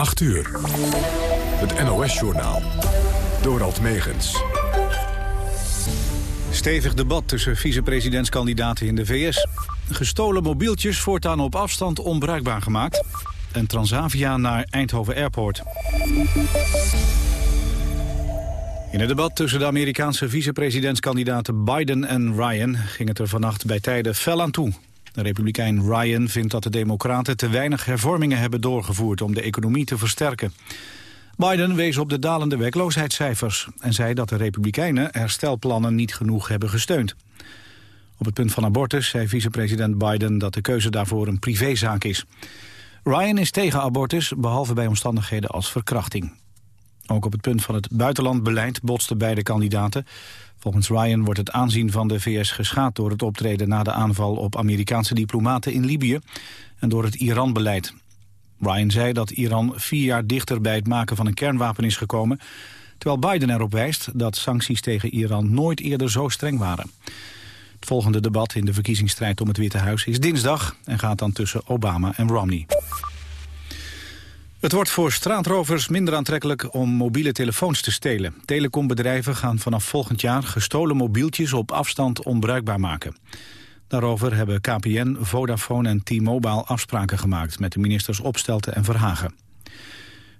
8 uur. Het NOS-journaal. Dorald Megens. Stevig debat tussen vicepresidentskandidaten in de VS. Gestolen mobieltjes voortaan op afstand onbruikbaar gemaakt. En Transavia naar Eindhoven Airport. In het debat tussen de Amerikaanse vicepresidentskandidaten Biden en Ryan... ging het er vannacht bij tijden fel aan toe. De republikein Ryan vindt dat de democraten te weinig hervormingen hebben doorgevoerd... om de economie te versterken. Biden wees op de dalende werkloosheidscijfers... en zei dat de republikeinen herstelplannen niet genoeg hebben gesteund. Op het punt van abortus zei vicepresident Biden dat de keuze daarvoor een privézaak is. Ryan is tegen abortus, behalve bij omstandigheden als verkrachting. Ook op het punt van het buitenlandbeleid botsten beide kandidaten. Volgens Ryan wordt het aanzien van de VS geschaad door het optreden na de aanval op Amerikaanse diplomaten in Libië en door het Iran-beleid. Ryan zei dat Iran vier jaar dichter bij het maken van een kernwapen is gekomen, terwijl Biden erop wijst dat sancties tegen Iran nooit eerder zo streng waren. Het volgende debat in de verkiezingsstrijd om het Witte Huis is dinsdag en gaat dan tussen Obama en Romney. Het wordt voor straatrovers minder aantrekkelijk om mobiele telefoons te stelen. Telecombedrijven gaan vanaf volgend jaar gestolen mobieltjes op afstand onbruikbaar maken. Daarover hebben KPN, Vodafone en T-Mobile afspraken gemaakt met de ministers Opstelten en Verhagen.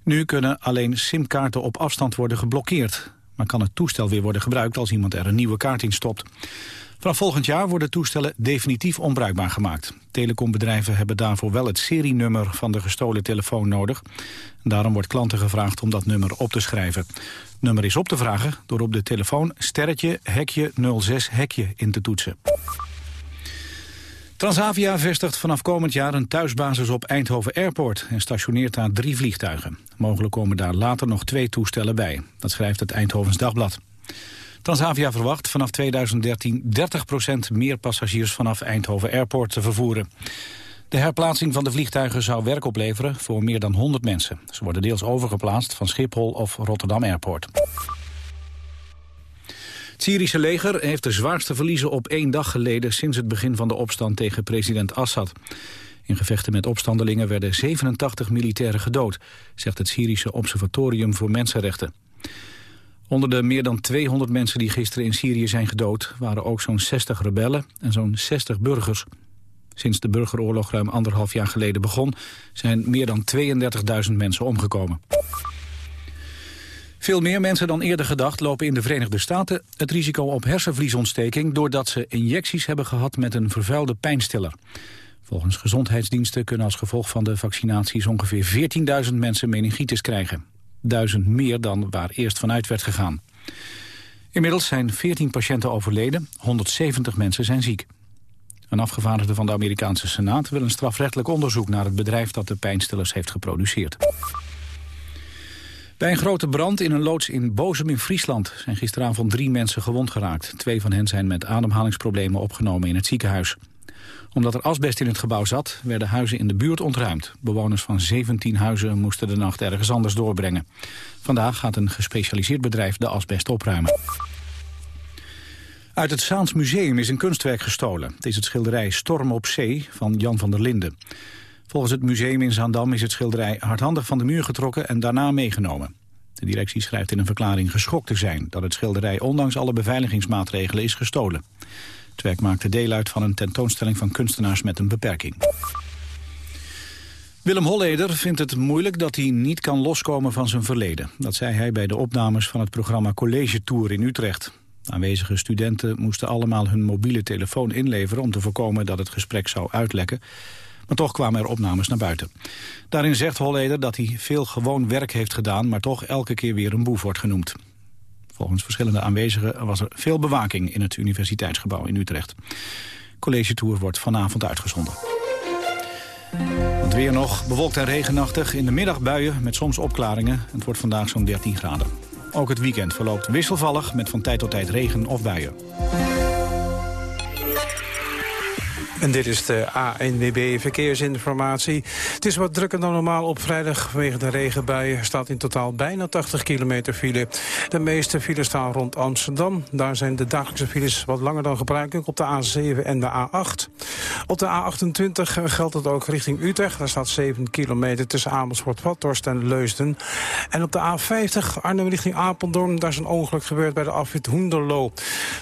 Nu kunnen alleen simkaarten op afstand worden geblokkeerd. Maar kan het toestel weer worden gebruikt als iemand er een nieuwe kaart in stopt. Vanaf volgend jaar worden toestellen definitief onbruikbaar gemaakt. Telecombedrijven hebben daarvoor wel het serienummer van de gestolen telefoon nodig. Daarom wordt klanten gevraagd om dat nummer op te schrijven. Het nummer is op te vragen door op de telefoon sterretje hekje 06 hekje in te toetsen. Transavia vestigt vanaf komend jaar een thuisbasis op Eindhoven Airport... en stationeert daar drie vliegtuigen. Mogelijk komen daar later nog twee toestellen bij. Dat schrijft het Eindhovens Dagblad. Transavia verwacht vanaf 2013 30% meer passagiers vanaf Eindhoven Airport te vervoeren. De herplaatsing van de vliegtuigen zou werk opleveren voor meer dan 100 mensen. Ze worden deels overgeplaatst van Schiphol of Rotterdam Airport. Het Syrische leger heeft de zwaarste verliezen op één dag geleden... sinds het begin van de opstand tegen president Assad. In gevechten met opstandelingen werden 87 militairen gedood... zegt het Syrische Observatorium voor Mensenrechten. Onder de meer dan 200 mensen die gisteren in Syrië zijn gedood... waren ook zo'n 60 rebellen en zo'n 60 burgers. Sinds de burgeroorlog ruim anderhalf jaar geleden begon... zijn meer dan 32.000 mensen omgekomen. Veel meer mensen dan eerder gedacht lopen in de Verenigde Staten... het risico op hersenvliesontsteking... doordat ze injecties hebben gehad met een vervuilde pijnstiller. Volgens gezondheidsdiensten kunnen als gevolg van de vaccinaties... ongeveer 14.000 mensen meningitis krijgen duizend meer dan waar eerst vanuit werd gegaan. Inmiddels zijn 14 patiënten overleden, 170 mensen zijn ziek. Een afgevaardigde van de Amerikaanse Senaat wil een strafrechtelijk onderzoek naar het bedrijf dat de pijnstillers heeft geproduceerd. Bij een grote brand in een loods in Bozem in Friesland zijn gisteravond drie mensen gewond geraakt. Twee van hen zijn met ademhalingsproblemen opgenomen in het ziekenhuis omdat er asbest in het gebouw zat, werden huizen in de buurt ontruimd. Bewoners van 17 huizen moesten de nacht ergens anders doorbrengen. Vandaag gaat een gespecialiseerd bedrijf de asbest opruimen. Uit het Saans Museum is een kunstwerk gestolen. Het is het schilderij Storm op Zee van Jan van der Linden. Volgens het museum in Zaandam is het schilderij hardhandig van de muur getrokken en daarna meegenomen. De directie schrijft in een verklaring geschokt te zijn dat het schilderij ondanks alle beveiligingsmaatregelen is gestolen. Het werk maakte deel uit van een tentoonstelling van kunstenaars met een beperking. Willem Holleder vindt het moeilijk dat hij niet kan loskomen van zijn verleden. Dat zei hij bij de opnames van het programma College Tour in Utrecht. aanwezige studenten moesten allemaal hun mobiele telefoon inleveren... om te voorkomen dat het gesprek zou uitlekken. Maar toch kwamen er opnames naar buiten. Daarin zegt Holleder dat hij veel gewoon werk heeft gedaan... maar toch elke keer weer een boef wordt genoemd. Volgens verschillende aanwezigen was er veel bewaking in het universiteitsgebouw in Utrecht. College Tour wordt vanavond uitgezonden. Het weer nog bewolkt en regenachtig. In de middag buien met soms opklaringen. Het wordt vandaag zo'n 13 graden. Ook het weekend verloopt wisselvallig met van tijd tot tijd regen of buien. En dit is de ANWB Verkeersinformatie. Het is wat drukker dan normaal op vrijdag vanwege de regenbuien. Er staat in totaal bijna 80 kilometer file. De meeste files staan rond Amsterdam. Daar zijn de dagelijkse files wat langer dan gebruikelijk op de A7 en de A8. Op de A28 geldt het ook richting Utrecht. Daar staat 7 kilometer tussen Amersfoort, Vathorst en Leusden. En op de A50 Arnhem richting Apeldoorn. Daar is een ongeluk gebeurd bij de afwit Hoenderloo.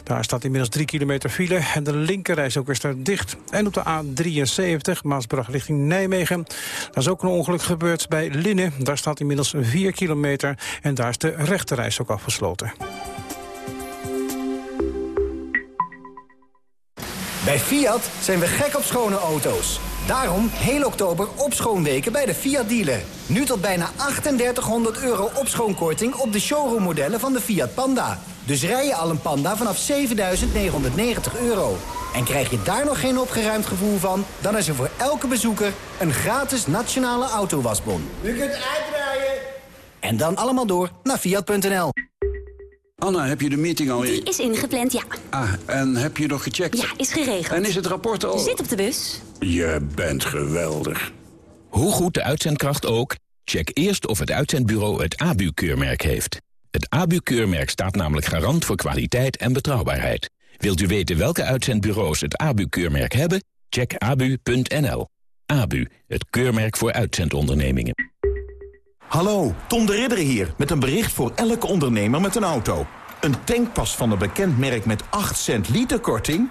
Daar staat inmiddels 3 kilometer file en de linkerreis ook weer dicht. En op de A73, Maasbracht richting Nijmegen. Daar is ook een ongeluk gebeurd bij Linnen. Daar staat inmiddels 4 kilometer en daar is de rechterreis ook afgesloten. Bij Fiat zijn we gek op schone auto's. Daarom heel oktober opschoonweken bij de Fiat dealer. Nu tot bijna 3800 euro opschoonkorting op de showroommodellen van de Fiat Panda. Dus rij je al een Panda vanaf 7990 euro. En krijg je daar nog geen opgeruimd gevoel van... dan is er voor elke bezoeker een gratis nationale autowasbon. U kunt uitdraaien. En dan allemaal door naar Fiat.nl. Anna, heb je de meeting al... Die is ingepland, ja. Ah, en heb je nog gecheckt? Ja, is geregeld. En is het rapport al... Zit op de bus. Je bent geweldig. Hoe goed de uitzendkracht ook, check eerst of het uitzendbureau het ABU-keurmerk heeft. Het ABU-keurmerk staat namelijk garant voor kwaliteit en betrouwbaarheid. Wilt u weten welke uitzendbureaus het ABU-keurmerk hebben? Check abu.nl. ABU, het keurmerk voor uitzendondernemingen. Hallo, Tom de Ridder hier, met een bericht voor elke ondernemer met een auto. Een tankpas van een bekend merk met 8 cent liter korting?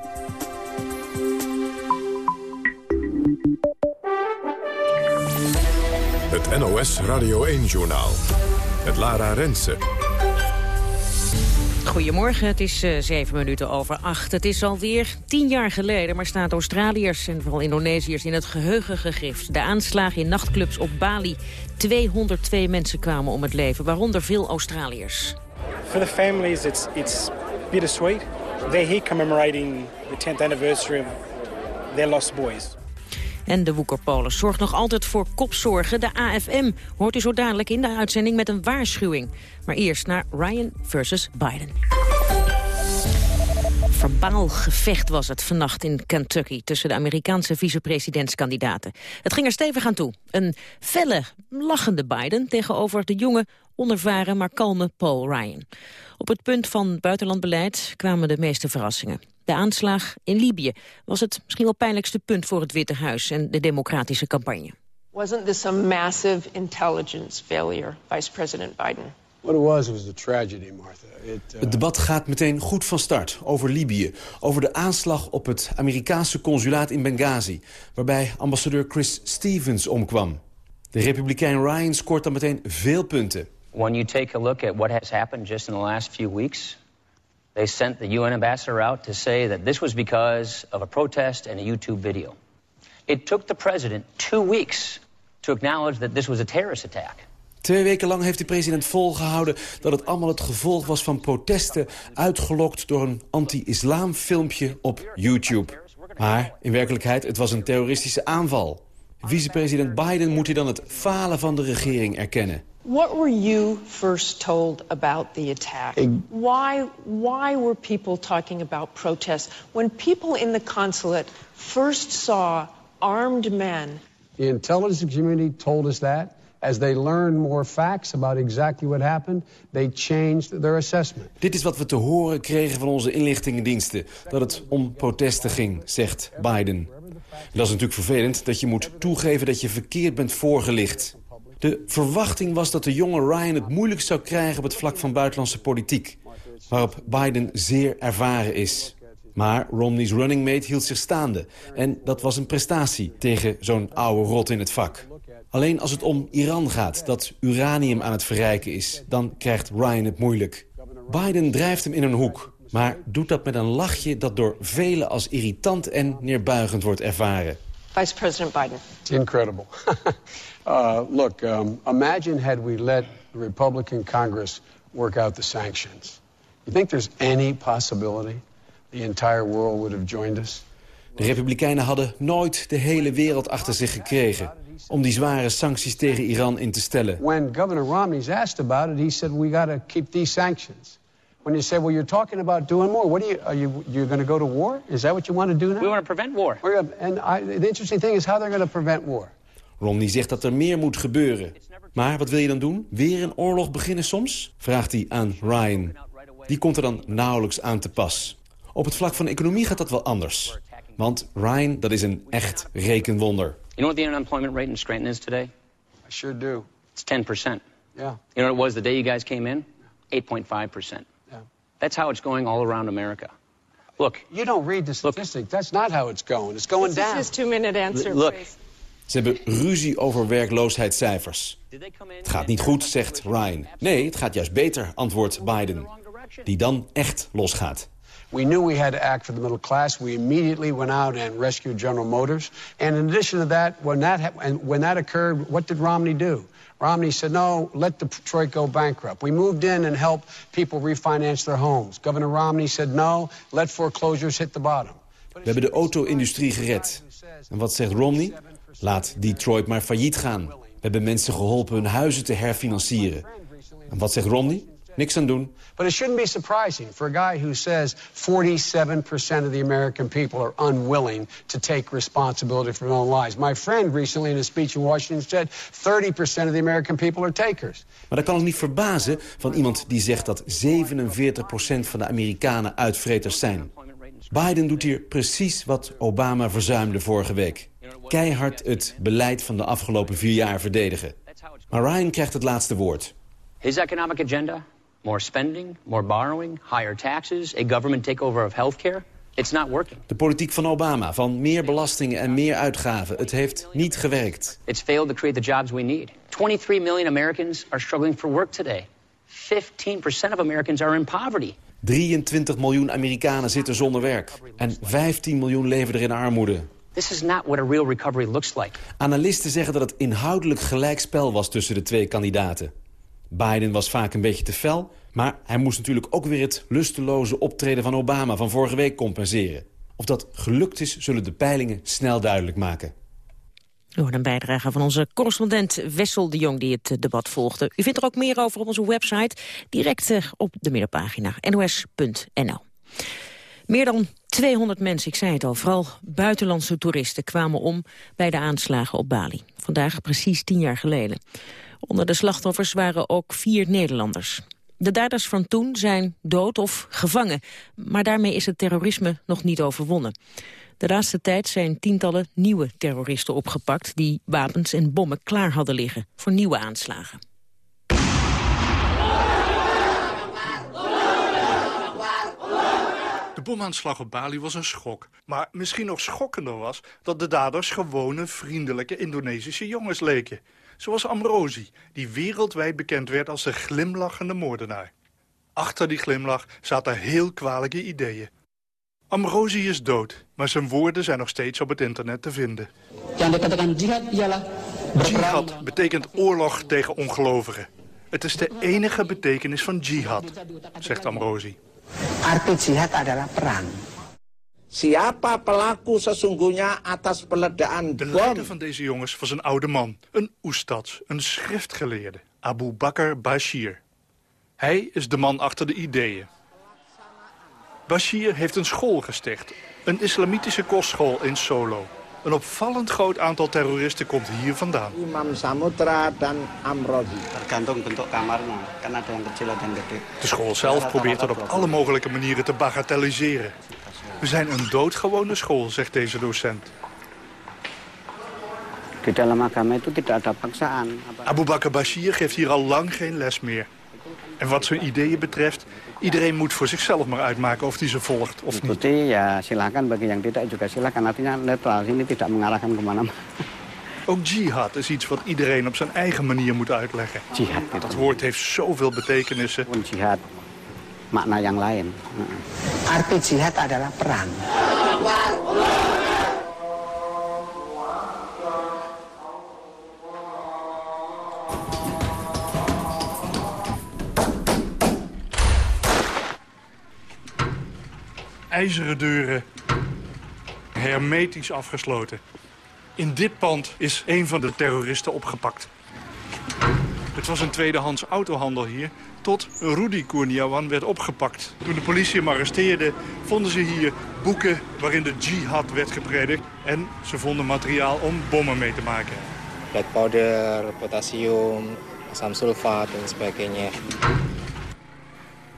Het NOS Radio 1-journaal. Het Lara Rensen. Goedemorgen, het is uh, zeven minuten over acht. Het is alweer tien jaar geleden, maar staat Australiërs en vooral Indonesiërs in het geheugen gegrift. De aanslagen in nachtclubs op Bali. 202 mensen kwamen om het leven, waaronder veel Australiërs. For the families, it's, it's bittersweet. They're here commemorating the 10th anniversary of their lost boys. En de Woekerpolis zorgt nog altijd voor kopzorgen. De AFM hoort u zo dadelijk in de uitzending met een waarschuwing. Maar eerst naar Ryan versus Biden. Verbaal gevecht was het vannacht in Kentucky... tussen de Amerikaanse vicepresidentskandidaten. Het ging er stevig aan toe. Een felle, lachende Biden tegenover de jonge, onervaren... maar kalme Paul Ryan. Op het punt van buitenlandbeleid kwamen de meeste verrassingen. De aanslag in Libië was het misschien wel pijnlijkste punt voor het Witte Huis en de democratische campagne. Wasn't this a massive intelligence failure, Vice President Biden? What it was, it was a tragedy, Martha. It. Het debat gaat meteen goed van start over Libië. Over de aanslag op het Amerikaanse consulaat in Benghazi... waarbij ambassadeur Chris Stevens omkwam. De republikein Ryan scoort dan meteen veel punten. When you take a look at what has happened just in the last few weeks... They sent the UN ambassador out to say that this was because of a protest and a YouTube video. It took the president two weeks to acknowledge that this was a terrorist attack. Twee weken lang heeft de president volgehouden dat het allemaal het gevolg was van protesten... uitgelokt door een anti-islam filmpje op YouTube. Maar in werkelijkheid, het was een terroristische aanval. Vicepresident Biden moet hier dan het falen van de regering erkennen. What were you first told about the attack? Why, why were people talking about protests? When people in the consulate first saw armed men... The intelligence community told us that. As they learned more facts about exactly what happened, they changed their assessment. Dit is wat we te horen kregen van onze inlichtingendiensten. Dat het om protesten ging, zegt Biden. Dat is natuurlijk vervelend dat je moet toegeven dat je verkeerd bent voorgelicht. De verwachting was dat de jonge Ryan het moeilijk zou krijgen op het vlak van buitenlandse politiek. Waarop Biden zeer ervaren is. Maar Romney's running mate hield zich staande. En dat was een prestatie tegen zo'n oude rot in het vak. Alleen als het om Iran gaat, dat uranium aan het verrijken is... dan krijgt Ryan het moeilijk. Biden drijft hem in een hoek. Maar doet dat met een lachje dat door velen als irritant en neerbuigend wordt ervaren. Vice President Biden. Incredible. uh, look, um, imagine had we let the Republican Congress work out the sanctions. You think there's any possibility the entire world would have joined us? De Republikeinen hadden nooit de hele wereld achter zich gekregen... om die zware sancties tegen Iran in te stellen. When Governor Romney's asked about it, he said we got to keep these sanctions. When you say, well, you're talking about doing more, what are you, are you, you're going to go to war? Is that what you want to do now? We want to prevent war. We're gonna- And I, the interesting thing is how they're going to prevent war. Romney zegt dat er meer moet gebeuren. Maar wat wil je dan doen? Weer een oorlog beginnen soms? Vraagt hij aan Ryan. Die komt er dan nauwelijks aan te pas. Op het vlak van economie gaat dat wel anders. Want Ryan, dat is een echt rekenwonder. You know what the unemployment rate in Scranton is today? I sure do. It's 10%. Yeah. You know what it was the day you guys came in? 8.5%. Yeah. That's how it's going all around America. Look, You don't read the statistic. That's not how it's going. It's going This is down. his two-minute answer, look, please. Ze hebben ruzie over werkloosheidscijfers. Het gaat niet goed, zegt Ryan. Nee, het gaat juist beter, antwoordt Biden. Die dan echt losgaat. We knew we had to act for the middle class. We immediately went out and rescued General Motors. And in addition to that, when that, and when that occurred, what did Romney do? Romney said, no, let Detroit go bankrupt. We moved in and helped people refinance their homes. Governor Romney said, no, let foreclosures hit the bottom. We hebben de auto-industrie gered. En wat zegt Romney? Laat Detroit maar failliet gaan. We hebben mensen geholpen hun huizen te herfinancieren. En wat zegt Romney? Niks aan doen. But it shouldn't be surprising for a guy who says 47% of the American people are unwilling to take responsibility for their own lives. My friend recently in a speech in Washington said 30% of the American people are takers. Maar dat kan ons niet verbazen van iemand die zegt dat 47% van de Amerikanen uitvreters zijn. Biden doet hier precies wat Obama verzuimde vorige week. Keihard het beleid van de afgelopen vier jaar verdedigen. Maar Ryan krijgt het laatste woord. his economic agenda, more spending, more borrowing, higher taxes, a government takeover of healthcare, it's not working. De politiek van Obama, van meer belastingen en meer uitgaven. Het heeft niet gewerkt. It's failed to create the jobs we need. 23 million Americans are struggling for work today. 15% of Americans are in poverty. 23 miljoen Amerikanen zitten zonder werk. En 15 miljoen leven er in armoede. This is not what a real recovery looks like. Analisten zeggen dat het inhoudelijk gelijkspel was tussen de twee kandidaten. Biden was vaak een beetje te fel, maar hij moest natuurlijk ook weer het lusteloze optreden van Obama van vorige week compenseren. Of dat gelukt is, zullen de peilingen snel duidelijk maken. U hoort een bijdrage van onze correspondent Wessel de Jong die het debat volgde. U vindt er ook meer over op onze website, direct eh, op de middenpagina nos.nl. Meer dan 200 mensen, ik zei het al, vooral buitenlandse toeristen kwamen om bij de aanslagen op Bali. Vandaag precies tien jaar geleden. Onder de slachtoffers waren ook vier Nederlanders. De daders van toen zijn dood of gevangen, maar daarmee is het terrorisme nog niet overwonnen. De laatste tijd zijn tientallen nieuwe terroristen opgepakt... die wapens en bommen klaar hadden liggen voor nieuwe aanslagen. De bomaanslag op Bali was een schok. Maar misschien nog schokkender was dat de daders gewone, vriendelijke Indonesische jongens leken. Zoals Amrosi, die wereldwijd bekend werd als de glimlachende moordenaar. Achter die glimlach zaten heel kwalijke ideeën. Amrosi is dood, maar zijn woorden zijn nog steeds op het internet te vinden. Jihad betekent oorlog tegen ongelovigen. Het is de enige betekenis van jihad, zegt Amrosi. Arti jihad adalah perang. Siapa pelaku sesungguhnya atas peledaan De leider van deze jongens was een oude man, een oestads, een schriftgeleerde, Abu Bakr Bashir. Hij is de man achter de ideeën. Bashir heeft een school gesticht, een islamitische kostschool in Solo. Een opvallend groot aantal terroristen komt hier vandaan. Imam Samudra dan Amrozi. Tergantung bentuk kamarnya, kan ada yang kecil ada yang gede. De school zelf probeert dat op alle mogelijke manieren te bagatelliseren. We zijn een doodgewone school, zegt deze docent. Di dalam agama itu tidak ada paksaan. Abu Bakr Bashir geeft hier al lang geen les meer. En wat zijn ideeën betreft, iedereen moet voor zichzelf maar uitmaken of hij ze volgt of niet. Ya silakan bagi yang tidak juga silakan. Artinya netral ini tidak mengarahkan kemana-mana. Ook jihad is iets wat iedereen op zijn eigen manier moet uitleggen. Jihad. Dat woord heeft zoveel betekenissen. Jihad, makna yang lain. Arti jihad adalah perang. IJzeren deuren, hermetisch afgesloten. In dit pand is een van de terroristen opgepakt. Het was een tweedehands autohandel hier, tot Rudy Kourniawan werd opgepakt. Toen de politie hem arresteerde, vonden ze hier boeken waarin de jihad werd gepredikt. En ze vonden materiaal om bommen mee te maken. Black powder, potasium, asam sulfat en sebagainya.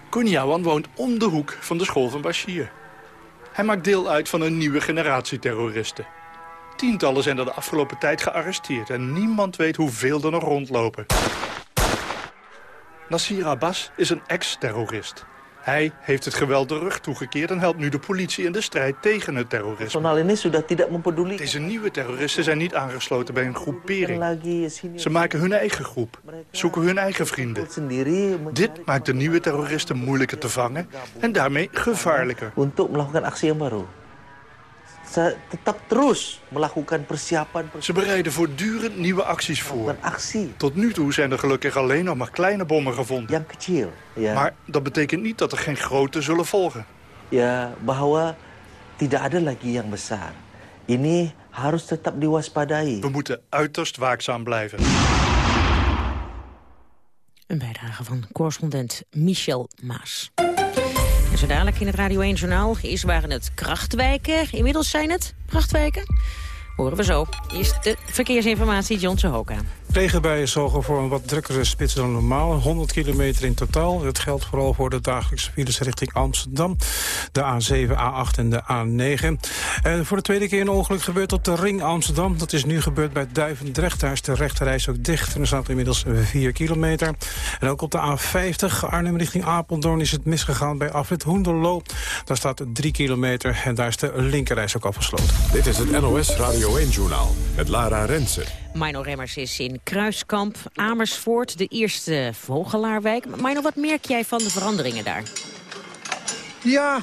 Kourniawan woont om de hoek van de school van Bashir. Hij maakt deel uit van een nieuwe generatie terroristen. Tientallen zijn er de afgelopen tijd gearresteerd... en niemand weet hoeveel er nog rondlopen. Nasir Abbas is een ex-terrorist. Hij heeft het geweld de rug toegekeerd... en helpt nu de politie in de strijd tegen het terrorisme. Deze nieuwe terroristen zijn niet aangesloten bij een groepering. Ze maken hun eigen groep, zoeken hun eigen vrienden. Dit maakt de nieuwe terroristen moeilijker te vangen... en daarmee gevaarlijker. Untuk melakukan aksi yang baru. Ze tetap terus melakukan persiapan. Ze bereiden voortdurend nieuwe acties voor. Tot nu toe zijn er gelukkig alleen nog maar kleine bommen gevonden. Yang kecil. Ya. Maar dat betekent niet dat er geen grote zullen volgen. Ya, bahwa tidak ada lagi yang besar. Ini harus tetap diwaspadai. We moeten uiterst waakzaam blijven. Een bijdrage van correspondent Michel Maas. En zo dadelijk in het Radio 1 Journaal is waren het krachtwijken. Inmiddels zijn het prachtwijken. Horen we zo. Eerst de verkeersinformatie, John Sohoka. Regenbuien zorgen voor een wat drukkere spits dan normaal. 100 kilometer in totaal. Dat geldt vooral voor de dagelijkse files richting Amsterdam. De A7, A8 en de A9. En voor de tweede keer een ongeluk gebeurt op de ring Amsterdam. Dat is nu gebeurd bij Duivendrecht. Daar is de rechterreis ook dicht. En er staat inmiddels 4 kilometer. En ook op de A50 Arnhem richting Apeldoorn is het misgegaan bij afrit Hoenderloo. Daar staat 3 kilometer en daar is de linkerreis ook afgesloten. Dit is het NOS Radio 1-journaal met Lara Rensen. Mino Remmers is in Kruiskamp, Amersfoort, de eerste Vogelaarwijk. Mino, wat merk jij van de veranderingen daar? Ja,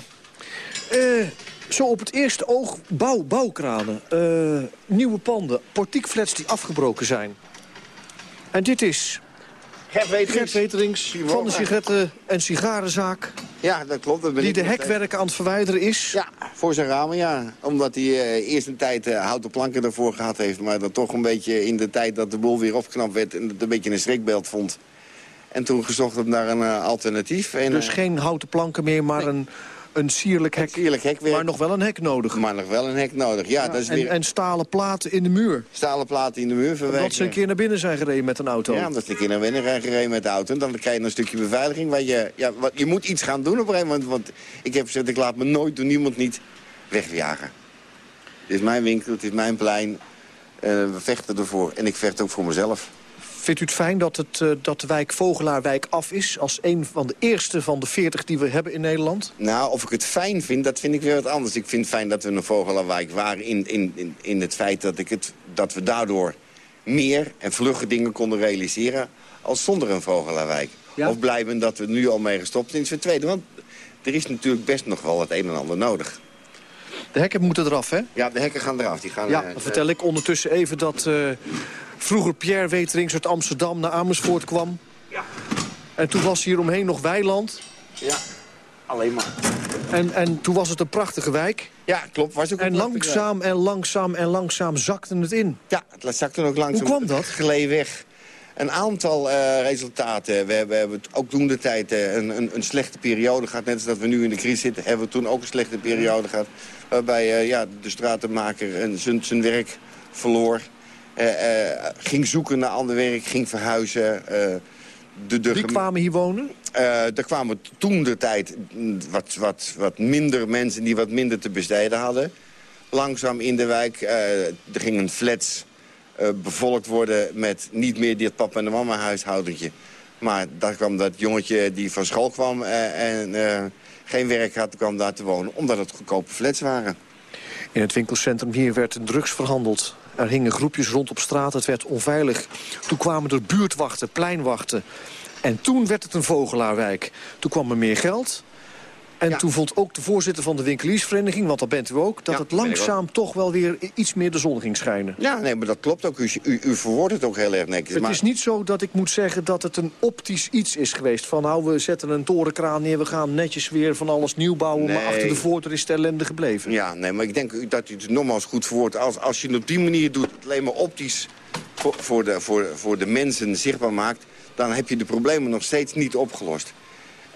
eh, zo op het eerste oog bouw, bouwkranen, eh, nieuwe panden, portiekflats die afgebroken zijn. En dit is Gert Weterings. Gert Weterings van de sigaretten- en sigarenzaak... Ja, dat klopt. Dat die de hekwerken aan het verwijderen is. Ja, voor zijn ramen, ja. Omdat hij eh, eerst een tijd eh, houten planken ervoor gehad heeft... maar dat toch een beetje in de tijd dat de boel weer opgeknapt werd... en het een beetje een schrikbeeld vond. En toen gezocht heb naar een eh, alternatief. En, Dus geen houten planken meer, maar een, een sierlijk hek. sierlijk hekwerk. Maar nog wel een hek nodig. Maar nog wel een hek nodig, ja. dat is en, weer en stalen platen in de muur. stalen platen in de muur verwerken. Omdat ze een keer naar binnen zijn gereden met een auto. Ja, omdat ze een keer naar binnen zijn gereden met de auto. En dan krijg je een stukje beveiliging. Waar je, ja, wat, je moet iets gaan doen op een gegeven moment. Want ik heb gezegd, ik laat me nooit door niemand niet wegjagen. Het is mijn winkel, het is mijn plein. Eh, we vechten ervoor. En ik vecht ook voor mezelf. Vindt u het fijn dat, het, eh, dat de wijk Vogelaarwijk af is... als een van de eerste van de 40 die we hebben in Nederland? Nou, of ik het fijn vind, dat vind ik weer wat anders. Ik vind het fijn dat we een Vogelerwijk waren in, in, in, in het feit dat, ik het, dat we daardoor meer en vlugge dingen konden realiseren als zonder een Vogelerwijk. Of blijven dat we nu al mee gestopt zijn. Ten tweede, want er is natuurlijk best nog wel het een en ander nodig. De hekken moeten eraf, hè? Ja, de hekken gaan eraf. Die gaan, Ja, eh, dan vertel ik ondertussen even dat eh, vroeger Pierre Weterings uit Amsterdam naar Amersfoort kwam. Ja. En toen was hier omheen nog weiland. Ja, alleen maar. En, en toen was het een prachtige wijk. Ja, klopt. Was ook een en langzaam en langzaam en langzaam zakte het in. Ja, het zakte ook langzaam. Hoe kwam dat? Gleed weg. Een aantal eh, resultaten. We hebben, we hebben ook toen de tijd eh, een, een, een slechte periode gehad. Net als dat we nu in de crisis zitten, hebben we toen ook een slechte periode gehad. Waarbij eh, ja, de stratenmaker zijn werk verloor. Eh, eh, ging zoeken naar ander werk, ging verhuizen. eh, de, de Wie kwamen hier wonen? er kwamen toen de tijd wat, wat, wat minder mensen die wat minder te besteden hadden. Langzaam in de wijk. eh, er gingen flats eh, bevolkt worden met niet meer dit papa en de mama huishoudentje. Maar daar kwam dat jongetje die van school kwam en geen werk had, kwam daar te wonen. Omdat het goedkope flats waren. In het winkelcentrum hier werd drugs verhandeld. Er hingen groepjes rond op straat, het werd onveilig. Toen kwamen er buurtwachten, pleinwachten. En toen werd het een vogelaarwijk. Toen kwam er meer geld. En toen vond ook de voorzitter van de winkeliersvereniging... want dat bent u ook, dat Ja, het langzaam toch wel weer iets meer de zon ging schijnen. Ja, nee, maar dat klopt ook. U, u, u verwoordt het ook heel erg netjes. Het maar... is niet zo dat ik moet zeggen dat het een optisch iets is geweest. Van nou, we zetten een torenkraan neer, we gaan netjes weer van alles nieuw bouwen... maar achter de voordeur is de ellende gebleven. Ja, nee, maar ik denk dat u het nogmaals goed verwoordt. Als, als je het op die manier doet, het alleen maar optisch voor, voor, de, voor, voor de mensen zichtbaar maakt... dan heb je de problemen nog steeds niet opgelost.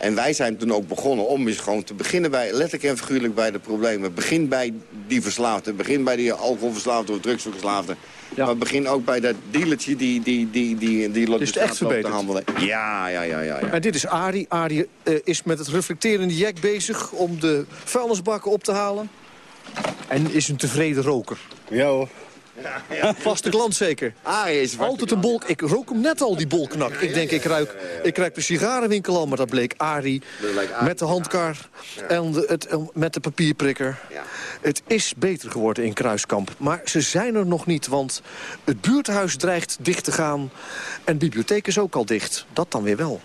En wij zijn toen ook begonnen om eens gewoon te beginnen bij, letterlijk en figuurlijk bij de problemen. Begin bij die verslaafden, begin bij die alcoholverslaafden of drugsverslaafden. Maar begin ook bij dat dealertje die, die, die, die, die Is het echt te handelen. Ja, ja, ja, ja. ja. En dit is Arie. Arie eh, is met het reflecterende jack bezig om de vuilnisbakken op te halen. En is een tevreden roker. Ja hoor. Vaste klant zeker. Arie is Altijd een bolk. Ik rook hem net al, die bolknak. Ik denk, ik ruik, ik ruik de sigarenwinkel al, maar dat bleek Arie. Met de handkar en de, het, en met de papierprikker. Het is beter geworden in Kruiskamp. Maar ze zijn er nog niet, want het buurthuis dreigt dicht te gaan. En de bibliotheek is ook al dicht. Dat dan weer wel.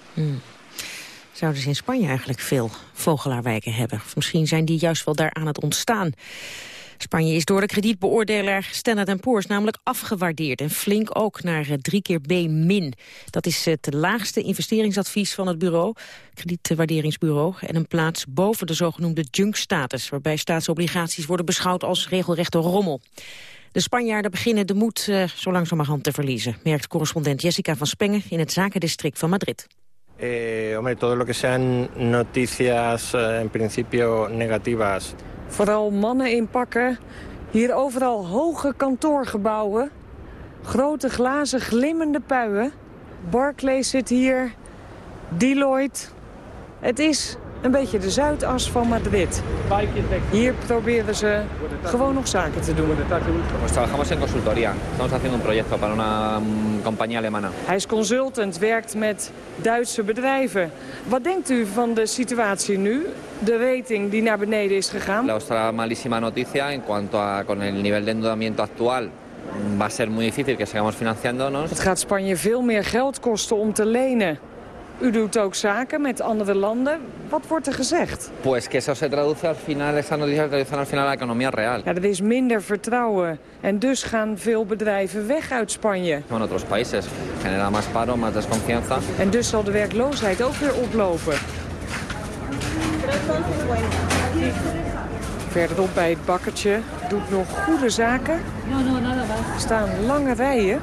Zouden ze in Spanje eigenlijk veel vogelaarwijken hebben? Of misschien zijn die juist wel daar aan het ontstaan. Spanje is door de kredietbeoordelaar Standard Poor's namelijk afgewaardeerd. En flink ook naar eh, drie keer B-min. Dat is het laagste investeringsadvies van het bureau, kredietwaarderingsbureau. En een plaats boven de zogenoemde junk-status... waarbij staatsobligaties worden beschouwd als regelrechte rommel. De Spanjaarden beginnen de moed eh, zo langzamerhand te verliezen... merkt correspondent Jessica van Spengen in het zakendistrict van Madrid. Eh, hombre, todo lo que sean noticias eh, en principio negativas. Vooral mannen in pakken. Hier overal hoge kantoorgebouwen. Grote glazen glimmende puien. Barclays zit hier. Deloitte. Het is een beetje de Zuidas van Madrid. Hier proberen ze gewoon nog zaken te doen. Pues trabajamos en consultoría. Estamos haciendo un proyecto para una compañía alemana. Hij is consultant, werkt met Duitse bedrijven. Wat denkt u van de situatie nu? De rating die naar beneden is gegaan? La otra malísima noticia en cuanto a con el nivel de endeudamiento actual va a ser muy difícil que sigamos financiándonos. Het gaat Spanje veel meer geld kosten om te lenen. U doet ook zaken met andere landen. Wat wordt er gezegd? Pues que eso se traduce al final, esa noticia se traduce al final a la economía real. Ja, er is minder vertrouwen. En dus gaan veel bedrijven weg uit Spanje. En otros países genera más paro, más desconfianza. En dus zal de werkloosheid ook weer oplopen. Verderop bij het bakkertje doet nog goede zaken. Er staan lange rijen.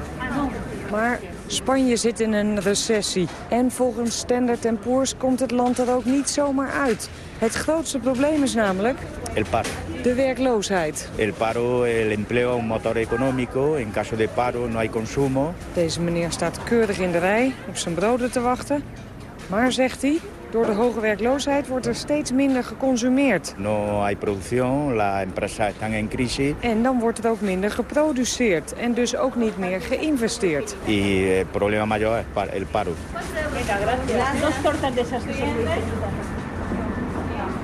Maar Spanje zit in een recessie. En volgens Standard Poor's komt het land er ook niet zomaar uit. Het grootste probleem is namelijk El paro. de werkloosheid. El paro, el empleo, un motor económico. En caso de paro no hay consumo. Deze meneer staat keurig in de rij op zijn broden te wachten. Maar, zegt hij, door de hoge werkloosheid wordt er steeds minder geconsumeerd. No hay producción, las empresas están en crisis. En dan wordt er ook minder geproduceerd en dus ook niet meer geïnvesteerd. Y el problema mayor es el paro.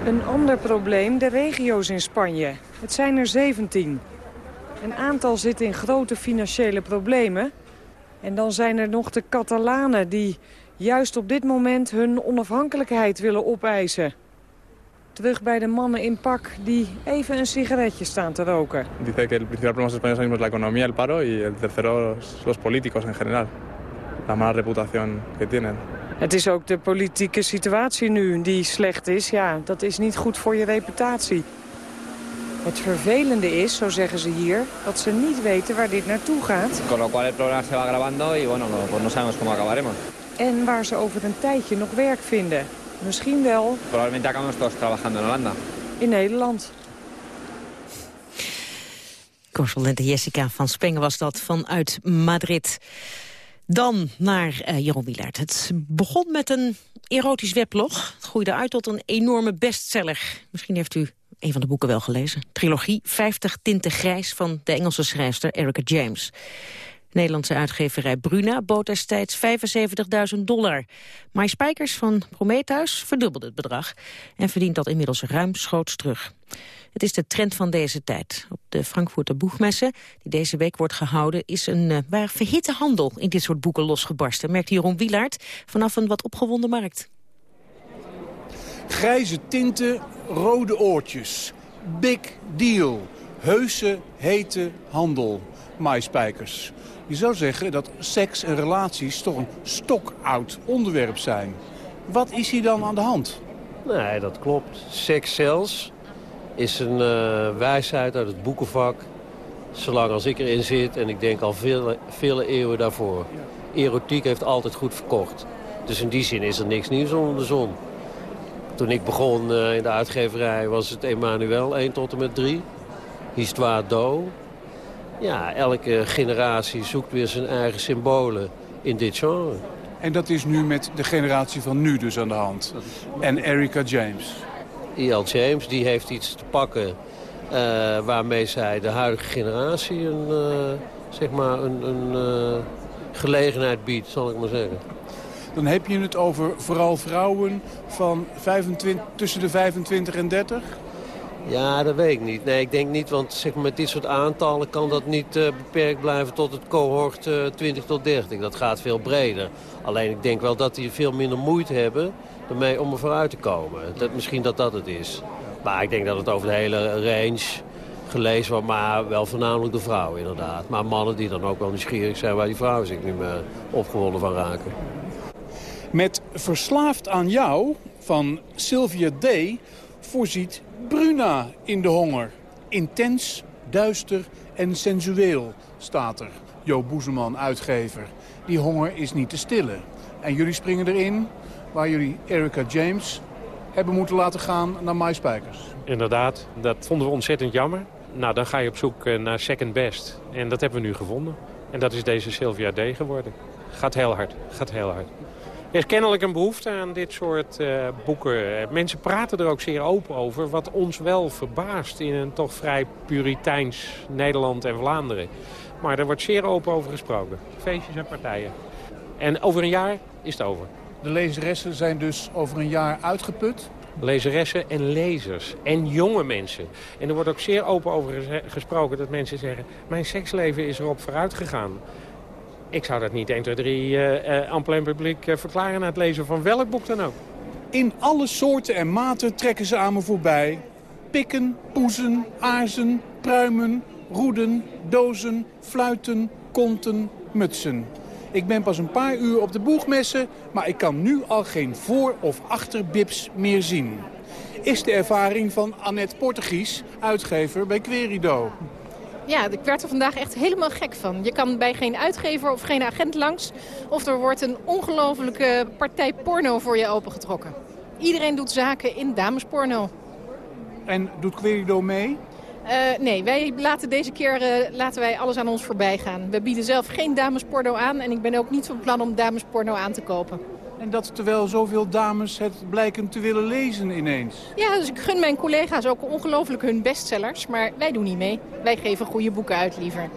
Een ander probleem, de regio's in Spanje. Het zijn er 17. Een aantal zit in grote financiële problemen. En dan zijn er nog de Catalanen die juist op dit moment hun onafhankelijkheid willen opeisen. Terug bij de mannen in pak die even een sigaretje staan te roken. Dice que el principal problema de España ahora mismo es la economía, el paro y el tercero los políticos en general. La mala reputación que tienen. Het is ook de politieke situatie nu die slecht is. Ja, dat is niet goed voor je reputatie. Het vervelende is, zo zeggen ze hier, dat ze niet weten waar dit naartoe gaat... Con lo cual el problema se va agravando y bueno, no, pues no sabemos cómo acabaremos. En waar ze over een tijdje nog werk vinden. Misschien wel Probablemente acabamos todos trabajando en Holanda. in Nederland. Correspondente Jessica van Spengen was dat vanuit Madrid. Dan naar eh Jeroen Wielaert. Het begon met een erotisch weblog. Het groeide uit tot een enorme bestseller. Misschien heeft u een van de boeken wel gelezen. Trilogie 50 tinten grijs van de Engelse schrijfster Erica James. Nederlandse uitgeverij Bruna bood destijds 75.000 dollar. Mai Spijkers van Prometheus verdubbelde het bedrag... en verdient dat inmiddels ruimschoots terug. Het is de trend van deze tijd. Op de Frankfurter Boegmesse, die deze week wordt gehouden... is een uh, waar verhitte handel in dit soort boeken losgebarsten... merkt Jeroen Wielaert vanaf een wat opgewonden markt. Grijze tinten, rode oortjes. Big deal. Heuse, hete handel. Maaispijkers. Je zou zeggen dat seks en relaties toch een stokoud onderwerp zijn. Wat is hier dan aan de hand? Nee, dat klopt. Seks zelfs is een uh, wijsheid uit het boekenvak. Zolang als ik erin zit en ik denk al vele, vele eeuwen daarvoor. Erotiek heeft altijd goed verkocht. Dus in die zin is er niks nieuws onder de zon. Toen ik begon uh, in de uitgeverij was het Emmanuel 1 tot en met 3. Histoire d'eau. Ja, elke generatie zoekt weer zijn eigen symbolen in dit genre. En dat is nu met de generatie van nu dus aan de hand. En Erica James. E.L. James die heeft iets te pakken uh, waarmee zij de huidige generatie een, uh, zeg maar een, een uh, gelegenheid biedt, zal ik maar zeggen. Dan heb je het over vooral vrouwen van 25, tussen de 25 en 30? Ja, dat weet ik niet. Nee, ik denk niet, want zeg maar, met dit soort aantallen kan dat niet uh, beperkt blijven tot het cohort uh, 20 tot 30. Dat gaat veel breder. Alleen ik denk wel dat die veel minder moeite hebben ermee om er vooruit te komen. Dat, misschien dat dat het is. Maar ik denk dat het over de hele range gelezen wordt, maar wel voornamelijk de vrouwen inderdaad. Maar mannen die dan ook wel nieuwsgierig zijn waar die vrouwen zich nu meer opgewonden van raken. Met Verslaafd aan jou van Sylvia Day voorziet Bruna in de honger. Intens, duister en sensueel, staat er. Jo Boezeman, uitgever. Die honger is niet te stillen. En jullie springen erin waar jullie Erica James hebben moeten laten gaan naar MySpijkers. Inderdaad, dat vonden we ontzettend jammer. Nou, dan ga je op zoek naar second best. En dat hebben we nu gevonden. En dat is deze Sylvia D geworden. Gaat heel hard, gaat heel hard. Er is kennelijk een behoefte aan dit soort uh, boeken. Mensen praten er ook zeer open over, wat ons wel verbaast in een toch vrij puriteins Nederland en Vlaanderen. Maar er wordt zeer open over gesproken. Feestjes en partijen. En over een jaar is het over. De lezeressen zijn dus over een jaar uitgeput? Lezeressen en lezers. En jonge mensen. En er wordt ook zeer open over gesproken dat mensen zeggen... mijn seksleven is erop vooruit gegaan. Ik zou dat niet 1, 2, 3 uh, aan publiek uh, verklaren na het lezen van welk boek dan ook. In alle soorten en maten trekken ze aan me voorbij. Pikken, poezen, aarzen, pruimen, roeden, dozen, fluiten, konten, mutsen. Ik ben pas een paar uur op de boegmessen, maar ik kan nu al geen voor- of achterbips meer zien. Is de ervaring van Annette Portugies, uitgever bij Querido. Ja, ik werd er vandaag echt helemaal gek van. Je kan bij geen uitgever of geen agent langs... of er wordt een ongelofelijke partij porno voor je opengetrokken. Iedereen doet zaken in damesporno. En doet Querido mee? Uh, nee, wij laten deze keer uh, laten wij alles aan ons voorbij gaan. We bieden zelf geen damesporno aan en ik ben ook niet van plan om damesporno aan te kopen. En dat terwijl zoveel dames het blijken te willen lezen ineens. Ja, dus ik gun mijn collega's ook ongelooflijk hun bestsellers. Maar wij doen niet mee. Wij geven goede boeken uit liever.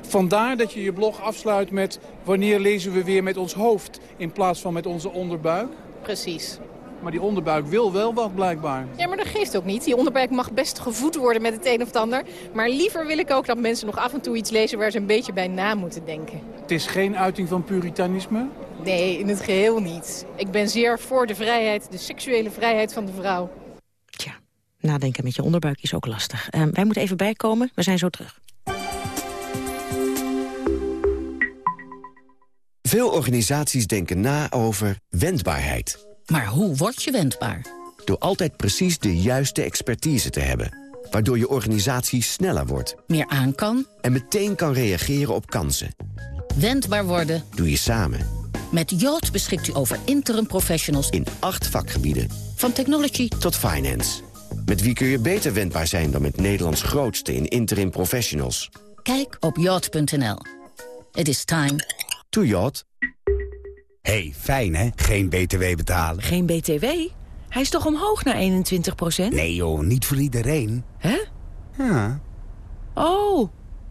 Vandaar dat je je blog afsluit met... wanneer lezen we weer met ons hoofd in plaats van met onze onderbuik? Precies. Maar die onderbuik wil wel wat blijkbaar. Ja, maar dat geeft ook niet. Die onderbuik mag best gevoed worden met het een of het ander. Maar liever wil ik ook dat mensen nog af en toe iets lezen waar ze een beetje bij na moeten denken. Het is geen uiting van puritanisme? Nee, in het geheel niet. Ik ben zeer voor de vrijheid, de seksuele vrijheid van de vrouw. Tja, nadenken met je onderbuik is ook lastig. Uh, wij moeten even bijkomen, we zijn zo terug. Veel organisaties denken na over wendbaarheid. Maar hoe word je wendbaar? Door altijd precies de juiste expertise te hebben. Waardoor je organisatie sneller wordt. Meer aan kan. En meteen kan reageren op kansen. Wendbaar worden. Doe je samen. Met Yacht beschikt u over interim professionals. In acht vakgebieden. Van technology tot finance. Met wie kun je beter wendbaar zijn dan met Nederlands grootste in interim professionals. Kijk op yacht.nl. It is time. To yacht hey, fijn hè? Geen BTW betalen. Geen BTW? Hij is toch omhoog naar 21% Nee joh, niet voor iedereen. Hè? Ja. Oh,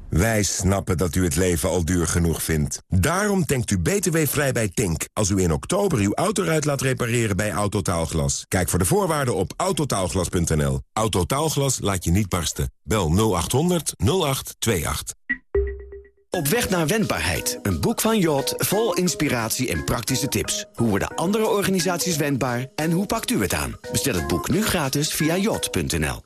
Wij snappen dat u het leven al duur genoeg vindt. Daarom denkt u btw-vrij bij Tink... als u in oktober uw autoruit laat repareren bij Autotaalglas. Kijk voor de voorwaarden op autotaalglas.nl. Autotaalglas laat je niet barsten. Bel 0800 0828. Op weg naar wendbaarheid. Een boek van Jot vol inspiratie en praktische tips. Hoe worden andere organisaties wendbaar en hoe pakt u het aan? Bestel het boek nu gratis via jot.nl.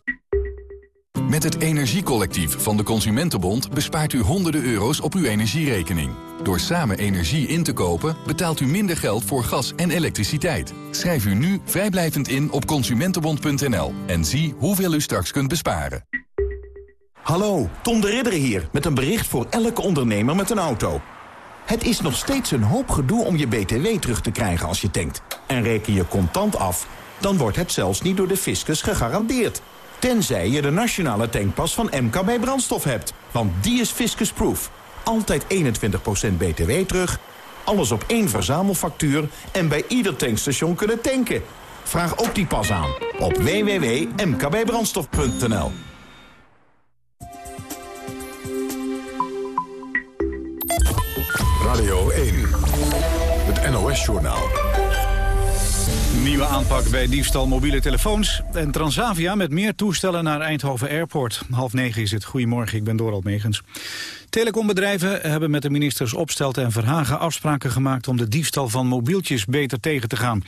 Met het Energiecollectief van de Consumentenbond bespaart u honderden euro's op uw energierekening. Door samen energie in te kopen betaalt u minder geld voor gas en elektriciteit. Schrijf u nu vrijblijvend in op consumentenbond.nl en zie hoeveel u straks kunt besparen. Hallo, Tom de Ridder hier met een bericht voor elke ondernemer met een auto. Het is nog steeds een hoop gedoe om je BTW terug te krijgen als je tankt. En reken je contant af, dan wordt het zelfs niet door de fiscus gegarandeerd. Tenzij je de nationale tankpas van MKB Brandstof hebt. Want die is fiscusproof. Altijd 21% BTW terug, alles op één verzamelfactuur... en bij ieder tankstation kunnen tanken. Vraag ook die pas aan op www.mkbbrandstof.nl. Radio 1, het NOS-journaal. Nieuwe aanpak bij diefstal mobiele telefoons. En Transavia met meer toestellen naar Eindhoven Airport. Half negen is het. Goedemorgen, ik ben Dorald Megens. Telecombedrijven hebben met de ministers Opstelten en Verhagen afspraken gemaakt om de diefstal van mobieltjes beter tegen te gaan.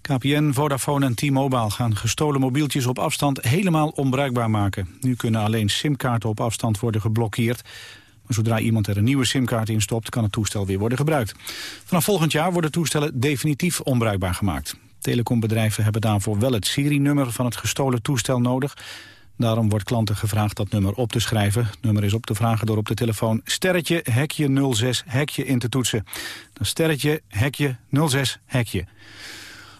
KPN, Vodafone en T-Mobile gaan gestolen mobieltjes op afstand helemaal onbruikbaar maken. Nu kunnen alleen simkaarten op afstand worden geblokkeerd. Maar zodra iemand er een nieuwe simkaart in stopt, kan het toestel weer worden gebruikt. Vanaf volgend jaar worden toestellen definitief onbruikbaar gemaakt. Telecombedrijven hebben daarvoor wel het serienummer van het gestolen toestel nodig. Daarom wordt klanten gevraagd dat nummer op te schrijven. Het nummer is op te vragen door op de telefoon sterretje hekje 06 hekje in te toetsen. Dan sterretje hekje 06 hekje.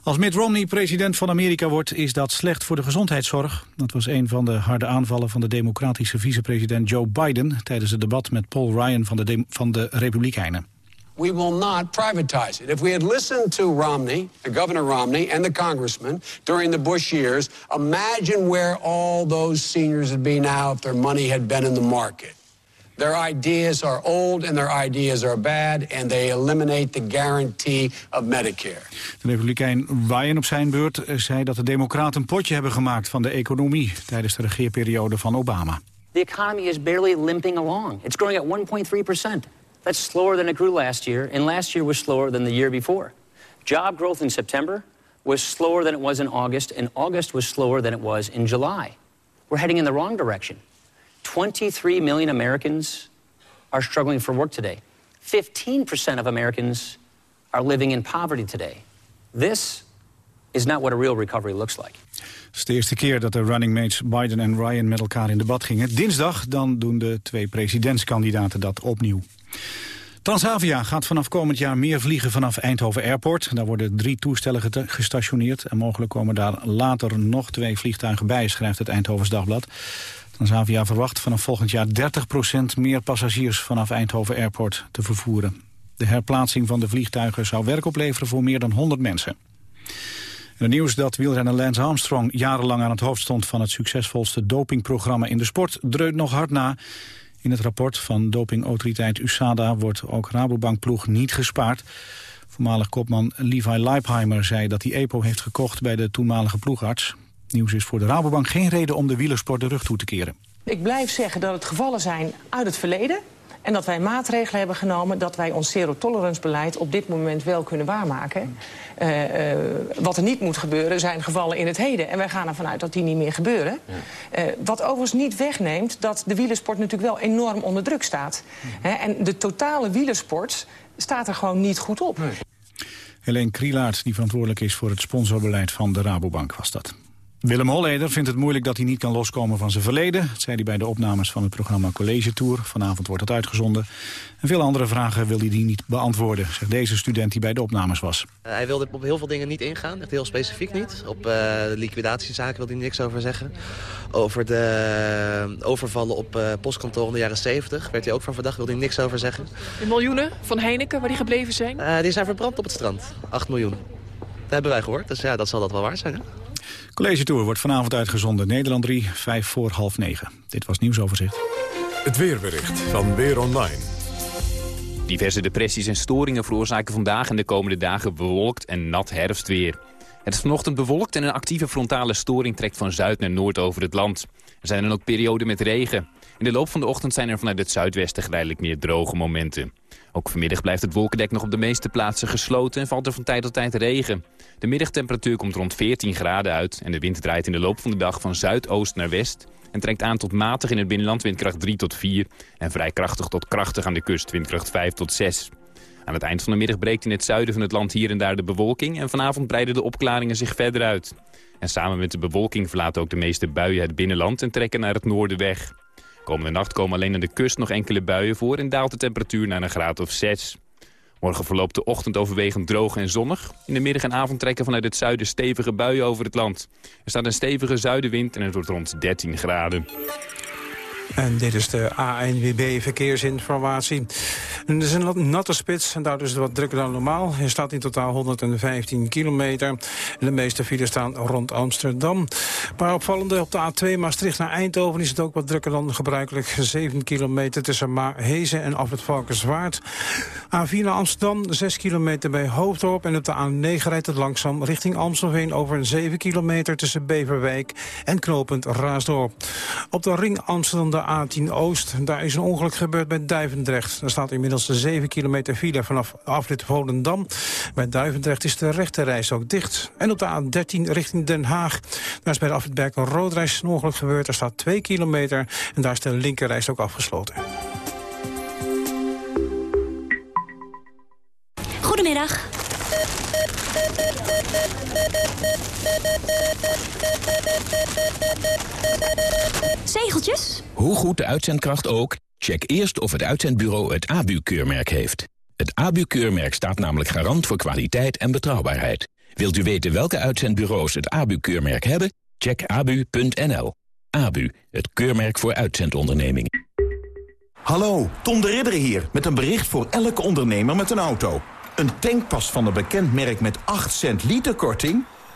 Als Mitt Romney president van Amerika wordt, is dat slecht voor de gezondheidszorg. Dat was een van de harde aanvallen van de democratische vicepresident Joe Biden... tijdens het debat met Paul Ryan van de, van de Republikeinen. We will not privatize it. If we had listened to Romney, Governor Romney, and the congressman during the Bush years, imagine where all those seniors would be now if their money had been in the market. Their ideas are old and their ideas are bad, and they eliminate the guarantee of Medicare. De republikein Ryan op zijn beurt zei dat de democraten een potje hebben gemaakt van de economie tijdens de regeerperiode van Obama. The economy is barely limping along. It's growing at 1.3 percent. That's slower than it grew last year, and last year was slower than the year before. Job growth in September was slower than it was in August, and August was slower than it was in July. We're heading in the wrong direction. 23 million Americans are struggling for work today. 15% of Americans are living in poverty today. This is not what a real recovery looks like. Het is de eerste keer dat de running mates Biden en Ryan met elkaar in debat gingen. Dinsdag dan doen de twee presidentskandidaten dat opnieuw. Transavia gaat vanaf komend jaar meer vliegen vanaf Eindhoven Airport. Daar worden drie toestellen gestationeerd. En mogelijk komen daar later nog twee vliegtuigen bij, schrijft het Eindhovens Dagblad. Transavia verwacht vanaf volgend jaar 30% meer passagiers vanaf Eindhoven Airport te vervoeren. De herplaatsing van de vliegtuigen zou werk opleveren voor meer dan 100 mensen. En het nieuws dat wielrenner Lance Armstrong jarenlang aan het hoofd stond van het succesvolste dopingprogramma in de sport dreunt nog hard na. In het rapport van dopingautoriteit USADA wordt ook Rabobankploeg niet gespaard. Voormalig kopman Levi Leipheimer zei dat hij EPO heeft gekocht bij de toenmalige ploegarts. Nieuws is voor de Rabobank geen reden om de wielersport de rug toe te keren. Ik blijf zeggen dat het gevallen zijn uit het verleden. En dat wij maatregelen hebben genomen dat wij ons zero-tolerance beleid op dit moment wel kunnen waarmaken. Uh, uh, wat er niet moet gebeuren zijn gevallen in het heden. En wij gaan ervan uit dat die niet meer gebeuren. Ja. Uh, wat overigens niet wegneemt dat de wielersport natuurlijk wel enorm onder druk staat. Ja. en de totale wielersport staat er gewoon niet goed op. Nee. Helene Krielaert, die verantwoordelijk is voor het sponsorbeleid van de Rabobank, was dat. Willem Holleder vindt het moeilijk dat hij niet kan loskomen van zijn verleden. Dat zei hij bij de opnames van het programma College Tour. Vanavond wordt dat uitgezonden. En veel andere vragen wil hij die niet beantwoorden, zegt deze student die bij de opnames was. Uh, hij wilde op heel veel dingen niet ingaan, echt heel specifiek niet. Op uh, de liquidatiezaken wil hij niks over zeggen. Over de overvallen op uh, postkantoor in de jaren 70 werd hij ook van verdacht, wil hij niks over zeggen. De miljoenen van Heineken waar die gebleven zijn? die zijn verbrand op het strand, 8 miljoen. Dat hebben wij gehoord, dus ja, dat zal dat wel waar zijn. Hè? College Tour wordt vanavond uitgezonden. Nederland 3, 5 voor half 9. Dit was Nieuwsoverzicht. Het weerbericht van Weer Online. Diverse depressies en storingen veroorzaken vandaag en de komende dagen bewolkt en nat herfstweer. Het is vanochtend bewolkt en een actieve frontale storing trekt van zuid naar noord over het land. Er zijn dan ook perioden met regen. In de loop van de ochtend zijn er vanuit het zuidwesten geleidelijk meer droge momenten. Ook vanmiddag blijft het wolkendek nog op de meeste plaatsen gesloten en valt er van tijd tot tijd regen. De middagtemperatuur komt rond 14 graden uit en de wind draait in de loop van de dag van zuidoost naar west en trekt aan tot matig in het binnenland windkracht 3 tot 4 en vrij krachtig tot krachtig aan de kust windkracht 5 tot 6. Aan het eind van de middag breekt in het zuiden van het land hier en daar de bewolking... en vanavond breiden de opklaringen zich verder uit. En samen met de bewolking verlaten ook de meeste buien het binnenland... en trekken naar het noorden weg. Komende nacht komen alleen aan de kust nog enkele buien voor... en daalt de temperatuur naar een graad of 6. Morgen verloopt de ochtend overwegend droog en zonnig. In de middag en avond trekken vanuit het zuiden stevige buien over het land. Er staat een stevige zuidenwind en het wordt rond 13 graden. En dit is de ANWB verkeersinformatie. Het is een natte spits en daardoor is het wat drukker dan normaal. Er staat in totaal 115 kilometer. De meeste files staan rond Amsterdam. Maar opvallende op de A2 Maastricht naar Eindhoven is het ook wat drukker dan gebruikelijk. 7 kilometer tussen Hezen en Af het Valkenswaard. A4 naar Amsterdam, 6 kilometer bij Hoofddorp. En op de A9 rijdt het langzaam richting Amstelveen over 7 kilometer tussen Beverwijk en knooppunt Raasdorp. Op de ring Amsterdam de A10 Oost. Daar is een ongeluk gebeurd bij Duivendrecht. Er staat inmiddels 7 kilometer file vanaf afrit Volendam. Bij Duivendrecht is de rechterreis ook dicht. En op de A13 richting Den Haag. Daar is bij de afrit Berkel Roodreis een ongeluk gebeurd. Er staat 2 kilometer en daar is de linkerreis ook afgesloten. Goedemiddag. Zegeltjes? Hoe goed de uitzendkracht ook, check eerst of het uitzendbureau het ABU-keurmerk heeft. Het ABU-keurmerk staat namelijk garant voor kwaliteit en betrouwbaarheid. Wilt u weten welke uitzendbureaus het ABU-keurmerk hebben? Check abu.nl. ABU, het keurmerk voor uitzendondernemingen. Hallo, Tom de Ridder hier, met een bericht voor elke ondernemer met een auto. Een tankpas van een bekend merk met 8 cent liter korting?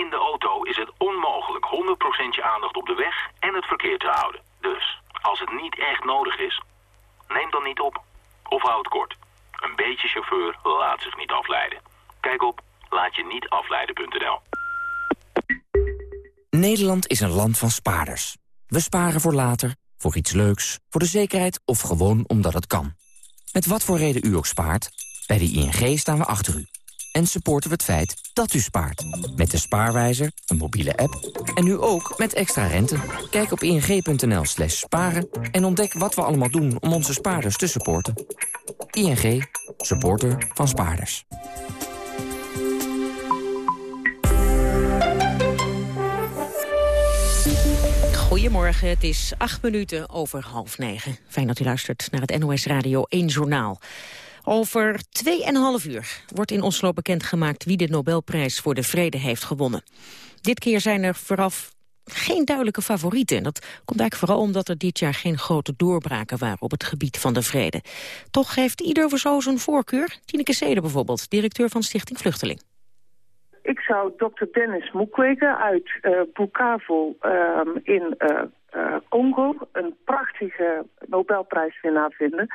in de auto is het onmogelijk 100% je aandacht op de weg en het verkeer te houden. Dus, als het niet echt nodig is, neem dan niet op. Of houd kort. Een beetje chauffeur laat zich niet afleiden. Kijk op laatje-niet-afleiden.nl. Nederland is een land van spaarders. We sparen voor later voor iets leuks, voor de zekerheid of gewoon omdat het kan. Met wat voor reden u ook spaart, bij de ING staan we achter u. En supporten we het feit dat u spaart. Met de Spaarwijzer, een mobiele app en nu ook met extra rente. Kijk op ing.nl slash sparen en ontdek wat we allemaal doen om onze spaarders te supporten. ING, supporter van spaarders. Goedemorgen, het is acht minuten over half negen. Fijn dat u luistert naar het NOS Radio 1 Journaal. Over 2,5 uur wordt in Oslo bekendgemaakt wie de Nobelprijs voor de Vrede heeft gewonnen. Dit keer zijn er vooraf geen duidelijke favorieten. En dat komt eigenlijk vooral omdat er dit jaar geen grote doorbraken waren op het gebied van de vrede. Toch heeft ieder voor zo zijn voorkeur. Tineke Seder bijvoorbeeld, directeur van Stichting Vluchteling. Ik zou dokter Dennis Mukwege uit uh, Bukavu ehm, in uh, uh, Congo een prachtige Nobelprijswinnaar vinden.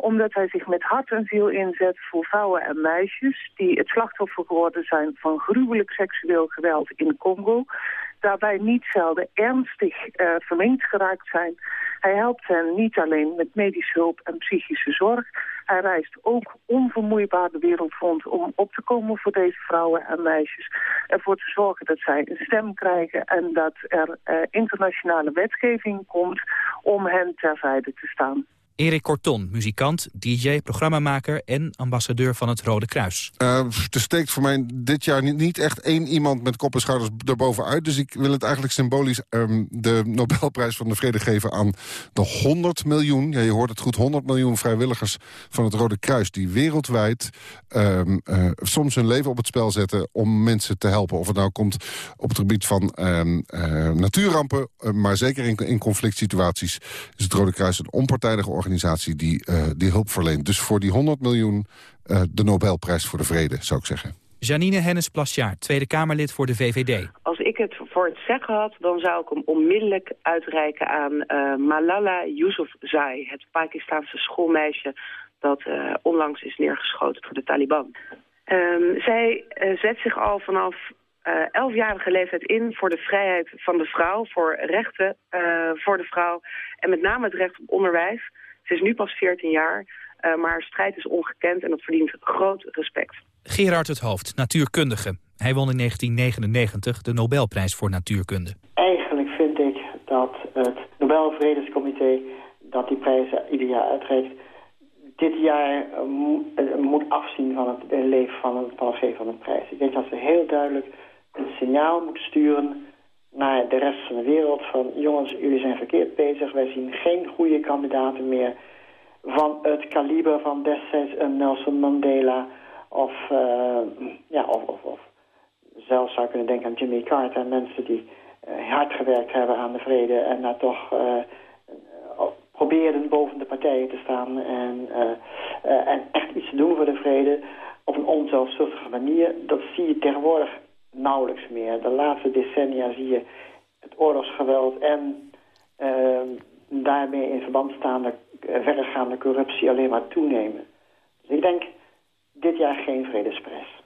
omdat hij zich met hart en ziel inzet voor vrouwen en meisjes... die het slachtoffer geworden zijn van gruwelijk seksueel geweld in Congo daarbij niet zelden ernstig uh, verminkt geraakt zijn. Hij helpt hen niet alleen met medische hulp en psychische zorg. Hij reist ook onvermoeibaar de wereld rond om op te komen voor deze vrouwen en meisjes. Ervoor te zorgen dat zij een stem krijgen en dat er uh, internationale wetgeving komt om hen terzijde te staan. Erik Corton, muzikant, DJ, programmamaker en ambassadeur van het Rode Kruis. Uh, er steekt voor mij dit jaar niet, echt één iemand met kop en schouders erbovenuit. Dus ik wil het eigenlijk symbolisch um, de Nobelprijs van de Vrede geven aan de 100 miljoen... ja, je hoort het goed, 100 miljoen vrijwilligers van het Rode Kruis... die wereldwijd um, uh, soms hun leven op het spel zetten om mensen te helpen. Of het nou komt op het gebied van um, uh, natuurrampen... maar zeker in, in conflict situaties is het Rode Kruis een onpartijdige organisatie die, uh, die hulp verleent. Dus voor die 100 miljoen uh, de Nobelprijs voor de Vrede, zou ik zeggen. Janine Hennis-Plasjaar, Tweede Kamerlid voor de VVD. Als ik het voor het zeggen had, dan zou ik hem onmiddellijk uitreiken aan uh, Malala Yousafzai... het Pakistaanse schoolmeisje dat uh, onlangs is neergeschoten door de Taliban. Um, zij uh, zet zich al vanaf uh, elfjarige leeftijd in voor de vrijheid van de vrouw, voor rechten uh, voor de vrouw en met name het recht op onderwijs. Ze is nu pas 14 jaar, uh, maar haar strijd is ongekend en dat verdient groot respect. Gerard het Hoofd, natuurkundige. Hij won in 1999 de Nobelprijs voor natuurkunde. Eigenlijk vind ik dat het Nobelvredescomité dat die prijzen ieder jaar uitreikt dit jaar uh, moet afzien van het leven van het, van het geven van een prijs. Ik denk dat ze heel duidelijk een signaal moeten sturen naar de rest van de wereld van... jongens, jullie zijn verkeerd bezig, wij zien geen goede kandidaten meer... van het kaliber van destijds een Nelson Mandela of, uh, ja, of, of, of zelfs zou kunnen denken aan Jimmy Carter... mensen die uh, hard gewerkt hebben aan de vrede en daar toch... Uh, probeerden boven de partijen te staan en, en echt iets te doen voor de vrede op een onzelfzuchtige manier. Dat zie je tegenwoordig nauwelijks meer. De laatste decennia zie je het oorlogsgeweld en uh, daarmee in verband staande verregaande corruptie alleen maar toenemen. Dus ik denk dit jaar geen vredesprijs.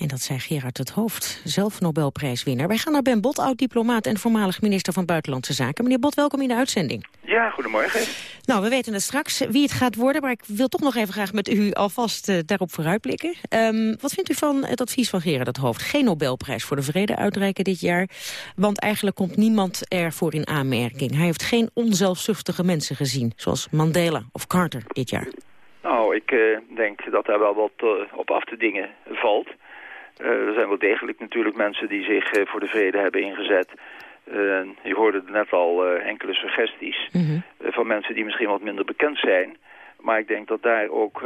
En dat zei Gerard het Hoofd, zelf Nobelprijswinnaar. Wij gaan naar Ben Bot, oud-diplomaat en voormalig minister van Buitenlandse Zaken. Meneer Bot, welkom in de uitzending. Ja, goedemorgen. Nou, we weten het straks wie het gaat worden, maar ik wil toch nog even graag met u alvast uh, daarop vooruitblikken. Um, wat vindt u van het advies van Gerard het Hoofd? Geen Nobelprijs voor de vrede uitreiken dit jaar, want eigenlijk komt niemand ervoor in aanmerking. Hij heeft geen onzelfzuchtige mensen gezien, zoals Mandela of Carter dit jaar. Nou, ik uh, denk dat daar wel wat uh, op af te dingen valt. Uh, er zijn wel degelijk natuurlijk mensen die zich uh, voor de vrede hebben ingezet. Uh, je hoorde net al enkele suggesties mm -hmm. van mensen die misschien wat minder bekend zijn. Maar ik denk dat daar ook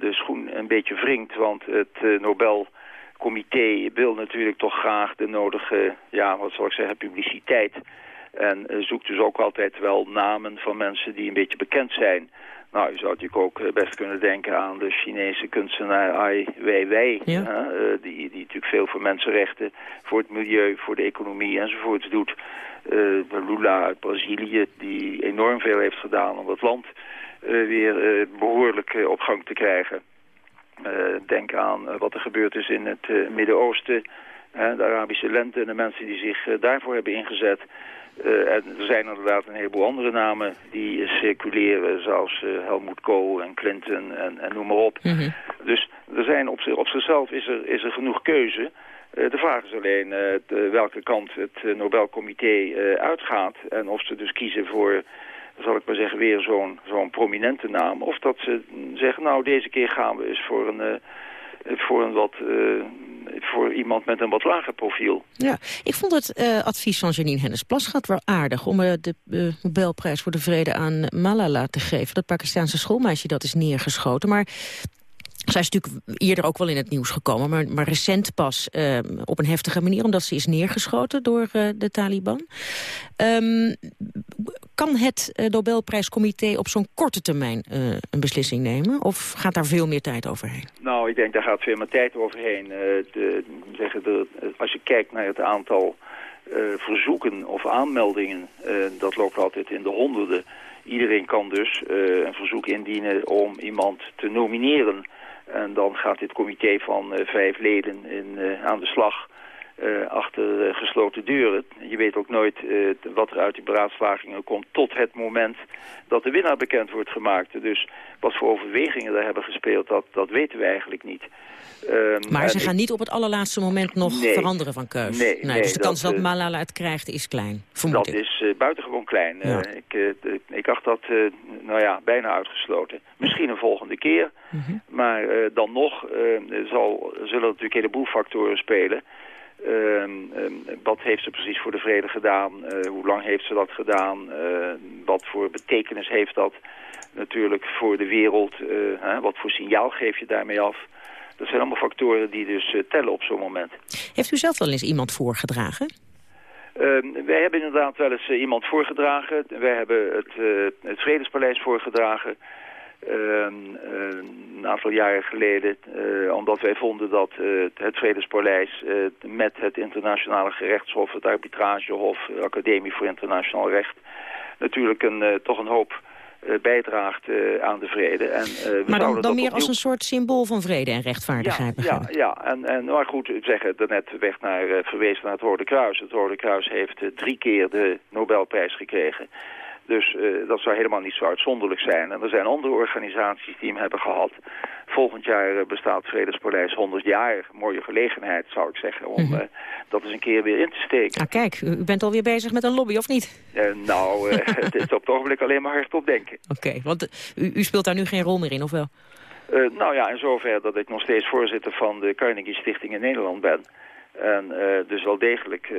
de schoen een beetje wringt. Want het Nobelcomité wil natuurlijk toch graag de nodige, ja, wat zal ik zeggen, publiciteit. En zoekt dus ook altijd wel namen van mensen die een beetje bekend zijn. Nou, je zou natuurlijk ook best kunnen denken aan de Chinese kunstenaar Ai Weiwei. Ja. Uh, die, die natuurlijk veel voor mensenrechten, voor het milieu, voor de economie enzovoorts doet. Uh, Lula uit Brazilië, die enorm veel heeft gedaan om het land uh, weer behoorlijk op gang te krijgen. denk aan wat er gebeurd is in het Midden-Oosten, de Arabische lente en de mensen die zich daarvoor hebben ingezet. Uh, en er zijn inderdaad een heleboel andere namen die uh, circuleren, zoals uh, Helmut Kohl en Clinton en, en noem maar op. Mm -hmm. Dus er zijn op, op zichzelf is er, is er genoeg keuze. de vraag is alleen de, welke kant het Nobelcomité uitgaat. En of ze dus kiezen voor, zal ik maar zeggen, weer zo'n zo'n prominente naam. Of dat ze zeggen, nou deze keer gaan we eens voor een, voor een wat voor iemand met een wat lager profiel. Ja, ik vond het uh, advies van Janine Hennis-Plasgat wel aardig... om uh, de uh, Nobelprijs voor de Vrede aan Malala te geven. Dat Pakistanse schoolmeisje dat is neergeschoten. Maar zij is natuurlijk eerder ook wel in het nieuws gekomen, maar, maar recent pas op een heftige manier, omdat ze is neergeschoten door de Taliban. Um, kan het uh, Nobelprijscomité op zo'n korte termijn een beslissing nemen? Of gaat daar veel meer tijd overheen? Nou, ik denk daar gaat veel meer tijd overheen. De, zeggen de, als je kijkt naar het aantal verzoeken of aanmeldingen, dat loopt altijd in de honderden. Iedereen kan dus een verzoek indienen om iemand te nomineren en dan gaat dit comité van vijf leden in, aan de slag. Achter gesloten deuren. Je weet ook nooit wat er uit die beraadslagingen komt tot het moment dat de winnaar bekend wordt gemaakt. Dus wat voor overwegingen daar hebben gespeeld, dat, dat weten we eigenlijk niet. Ehm, maar ze gaan niet op het allerlaatste moment nog veranderen van keus. Nee, nee, dus de kans dat, dat Malala het krijgt is klein, Dat is buitengewoon klein. Ja. Ik, ik acht dat nou ja, bijna uitgesloten. Misschien een volgende keer. -hmm. Maar dan nog zal, zullen er natuurlijk een heleboel factoren spelen. Ehm, wat heeft ze precies voor de vrede gedaan? hoe lang heeft ze dat gedaan? wat voor betekenis heeft dat natuurlijk voor de wereld? Hè? Wat voor signaal geef je daarmee af? Dat zijn allemaal factoren die dus tellen op zo'n moment. Heeft u zelf wel eens iemand voorgedragen? Uh, wij hebben inderdaad wel eens iemand voorgedragen. Wij hebben het, het Vredespaleis voorgedragen. Ehm, een aantal jaren geleden. omdat wij vonden dat het Vredespaleis met het internationale gerechtshof, het arbitragehof, de Academie voor Internationaal Recht... natuurlijk een, toch een hoop bijdraagt uh, aan de vrede. En, uh, maar dan, dan meer als een soort symbool van vrede en rechtvaardigheid, Ja, ja, ja. En, en, maar goed, ik zeg het net weg naar, verwezen naar het Rode Kruis. Het Rode Kruis heeft drie keer de Nobelprijs gekregen. Dus uh, dat zou helemaal niet zo uitzonderlijk zijn. En er zijn andere organisaties die hem hebben gehad. Volgend jaar bestaat Vredespaleis 100 jaar. Mooie gelegenheid, zou ik zeggen, om mm -hmm. uh, dat eens een keer weer in te steken. Ah, kijk, u bent alweer bezig met een lobby, of niet? Uh, nou, het is op het ogenblik alleen maar hardop denken. Oké, okay, want u, u, speelt daar nu geen rol meer in, of wel? nou ja, in zover dat ik nog steeds voorzitter van de Carnegie Stichting in Nederland ben. En uh, dus wel degelijk uh,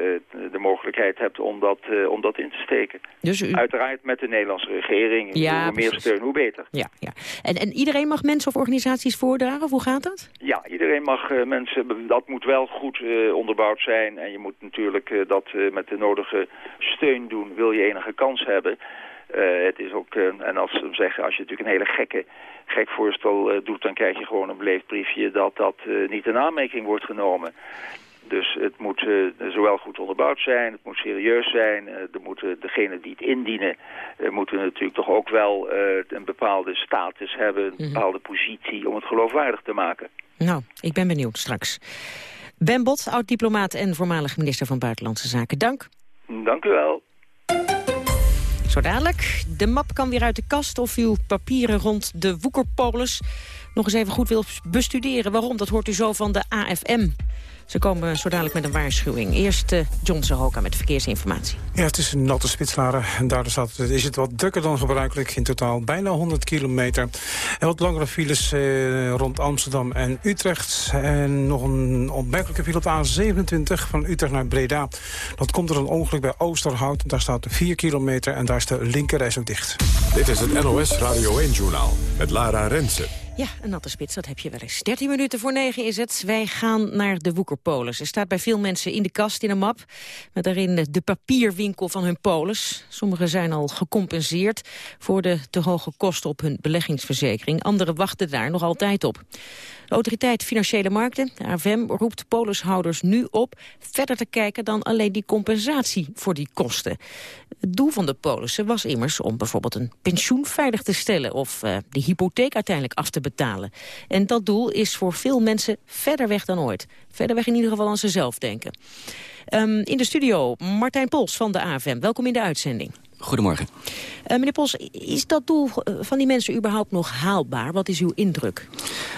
de mogelijkheid hebt om dat, uh, om dat in te steken. Dus u... Uiteraard met de Nederlandse regering. Ja, hoe meer steun, hoe beter. Ja, ja. En, en iedereen mag mensen of organisaties voordragen? Of hoe gaat dat? Ja, iedereen mag mensen... Dat moet wel goed onderbouwd zijn. En je moet natuurlijk dat met de nodige steun doen. Wil je enige kans hebben. het is ook, en als ze zeggen, als je natuurlijk een hele gekke, gek voorstel doet... dan krijg je gewoon een beleefd briefje dat dat niet in aanmerking wordt genomen. Dus het moet uh, zowel goed onderbouwd zijn, het moet serieus zijn. Uh, er moeten degenen die het indienen, uh, moeten natuurlijk toch ook wel een bepaalde status hebben, een Mhm. bepaalde positie om het geloofwaardig te maken. Nou, ik ben benieuwd straks. Ben Bot, oud-diplomaat en voormalig minister van Buitenlandse Zaken. Dank. Dank u wel. Zo dadelijk. De map kan weer uit de kast of uw papieren rond de woekerpolis nog eens even goed wil bestuderen. Waarom, dat hoort u zo van de AFM. Ze komen zo dadelijk met een waarschuwing. Eerst uh, John Zahoka met verkeersinformatie. Ja, het is een natte spitslaren. En daardoor staat, is het wat drukker dan gebruikelijk. In totaal bijna 100 kilometer. En wat langere files eh, rond Amsterdam en Utrecht. En nog een opmerkelijke file op de A27 van Utrecht naar Breda. Dat komt er een ongeluk bij Oosterhout. Daar staat 4 kilometer en daar is de linkerreis ook dicht. Dit is het NOS Radio 1-journaal met Lara Rensen. Ja, een natte spits, dat heb je wel eens. 13 minuten voor 9 is het. Wij gaan naar de Woekerpolis. Er staat bij veel mensen in de kast in een map... met daarin de papierwinkel van hun polis. Sommigen zijn al gecompenseerd voor de te hoge kosten op hun beleggingsverzekering. Anderen wachten daar nog altijd op. De Autoriteit Financiële Markten, de AFM, roept polishouders nu op... verder te kijken dan alleen die compensatie voor die kosten. Het doel van de polissen was immers om bijvoorbeeld een pensioen veilig te stellen... of uh, de hypotheek uiteindelijk af te betalen. En dat doel is voor veel mensen verder weg dan ooit. Verder weg in ieder geval aan ze zelf denken. Um, in de studio Martijn Pols van de AFM. Welkom in de uitzending. Goedemorgen. Uh, meneer Pols, is dat doel van die mensen überhaupt nog haalbaar? Wat is uw indruk?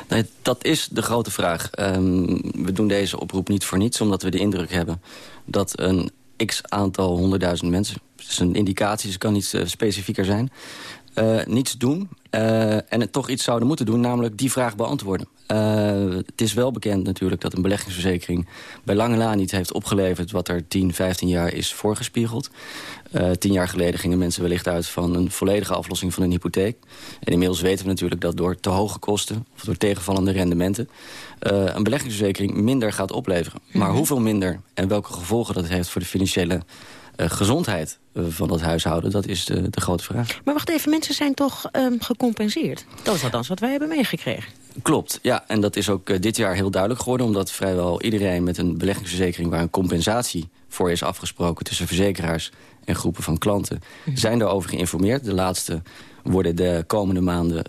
Nee, dat is de grote vraag. Um, we doen deze oproep niet voor niets, omdat we de indruk hebben... dat een x-aantal honderdduizend mensen... het is een indicatie, dus het kan niet uh, specifieker zijn... Uh, niets doen uh, en het toch iets zouden moeten doen, namelijk die vraag beantwoorden. Uh, het is wel bekend natuurlijk dat een beleggingsverzekering bij lange na niet heeft opgeleverd wat er 10, 15 jaar is voorgespiegeld. Uh, tien jaar geleden gingen mensen wellicht uit van een volledige aflossing van een hypotheek. En inmiddels weten we natuurlijk dat door te hoge kosten of door tegenvallende rendementen een beleggingsverzekering minder gaat opleveren. Maar hoeveel minder en welke gevolgen dat heeft voor de financiële gezondheid uh, van dat huishouden, dat is de, de, grote vraag. Maar wacht even, mensen zijn toch um, gecompenseerd? Dat is althans wat wij hebben meegekregen. Klopt, ja. En dat is ook uh, dit jaar heel duidelijk geworden... omdat vrijwel iedereen met een beleggingsverzekering... waar een compensatie voor is afgesproken tussen verzekeraars en groepen van klanten... Mm. zijn daarover geïnformeerd. De laatste worden de komende maanden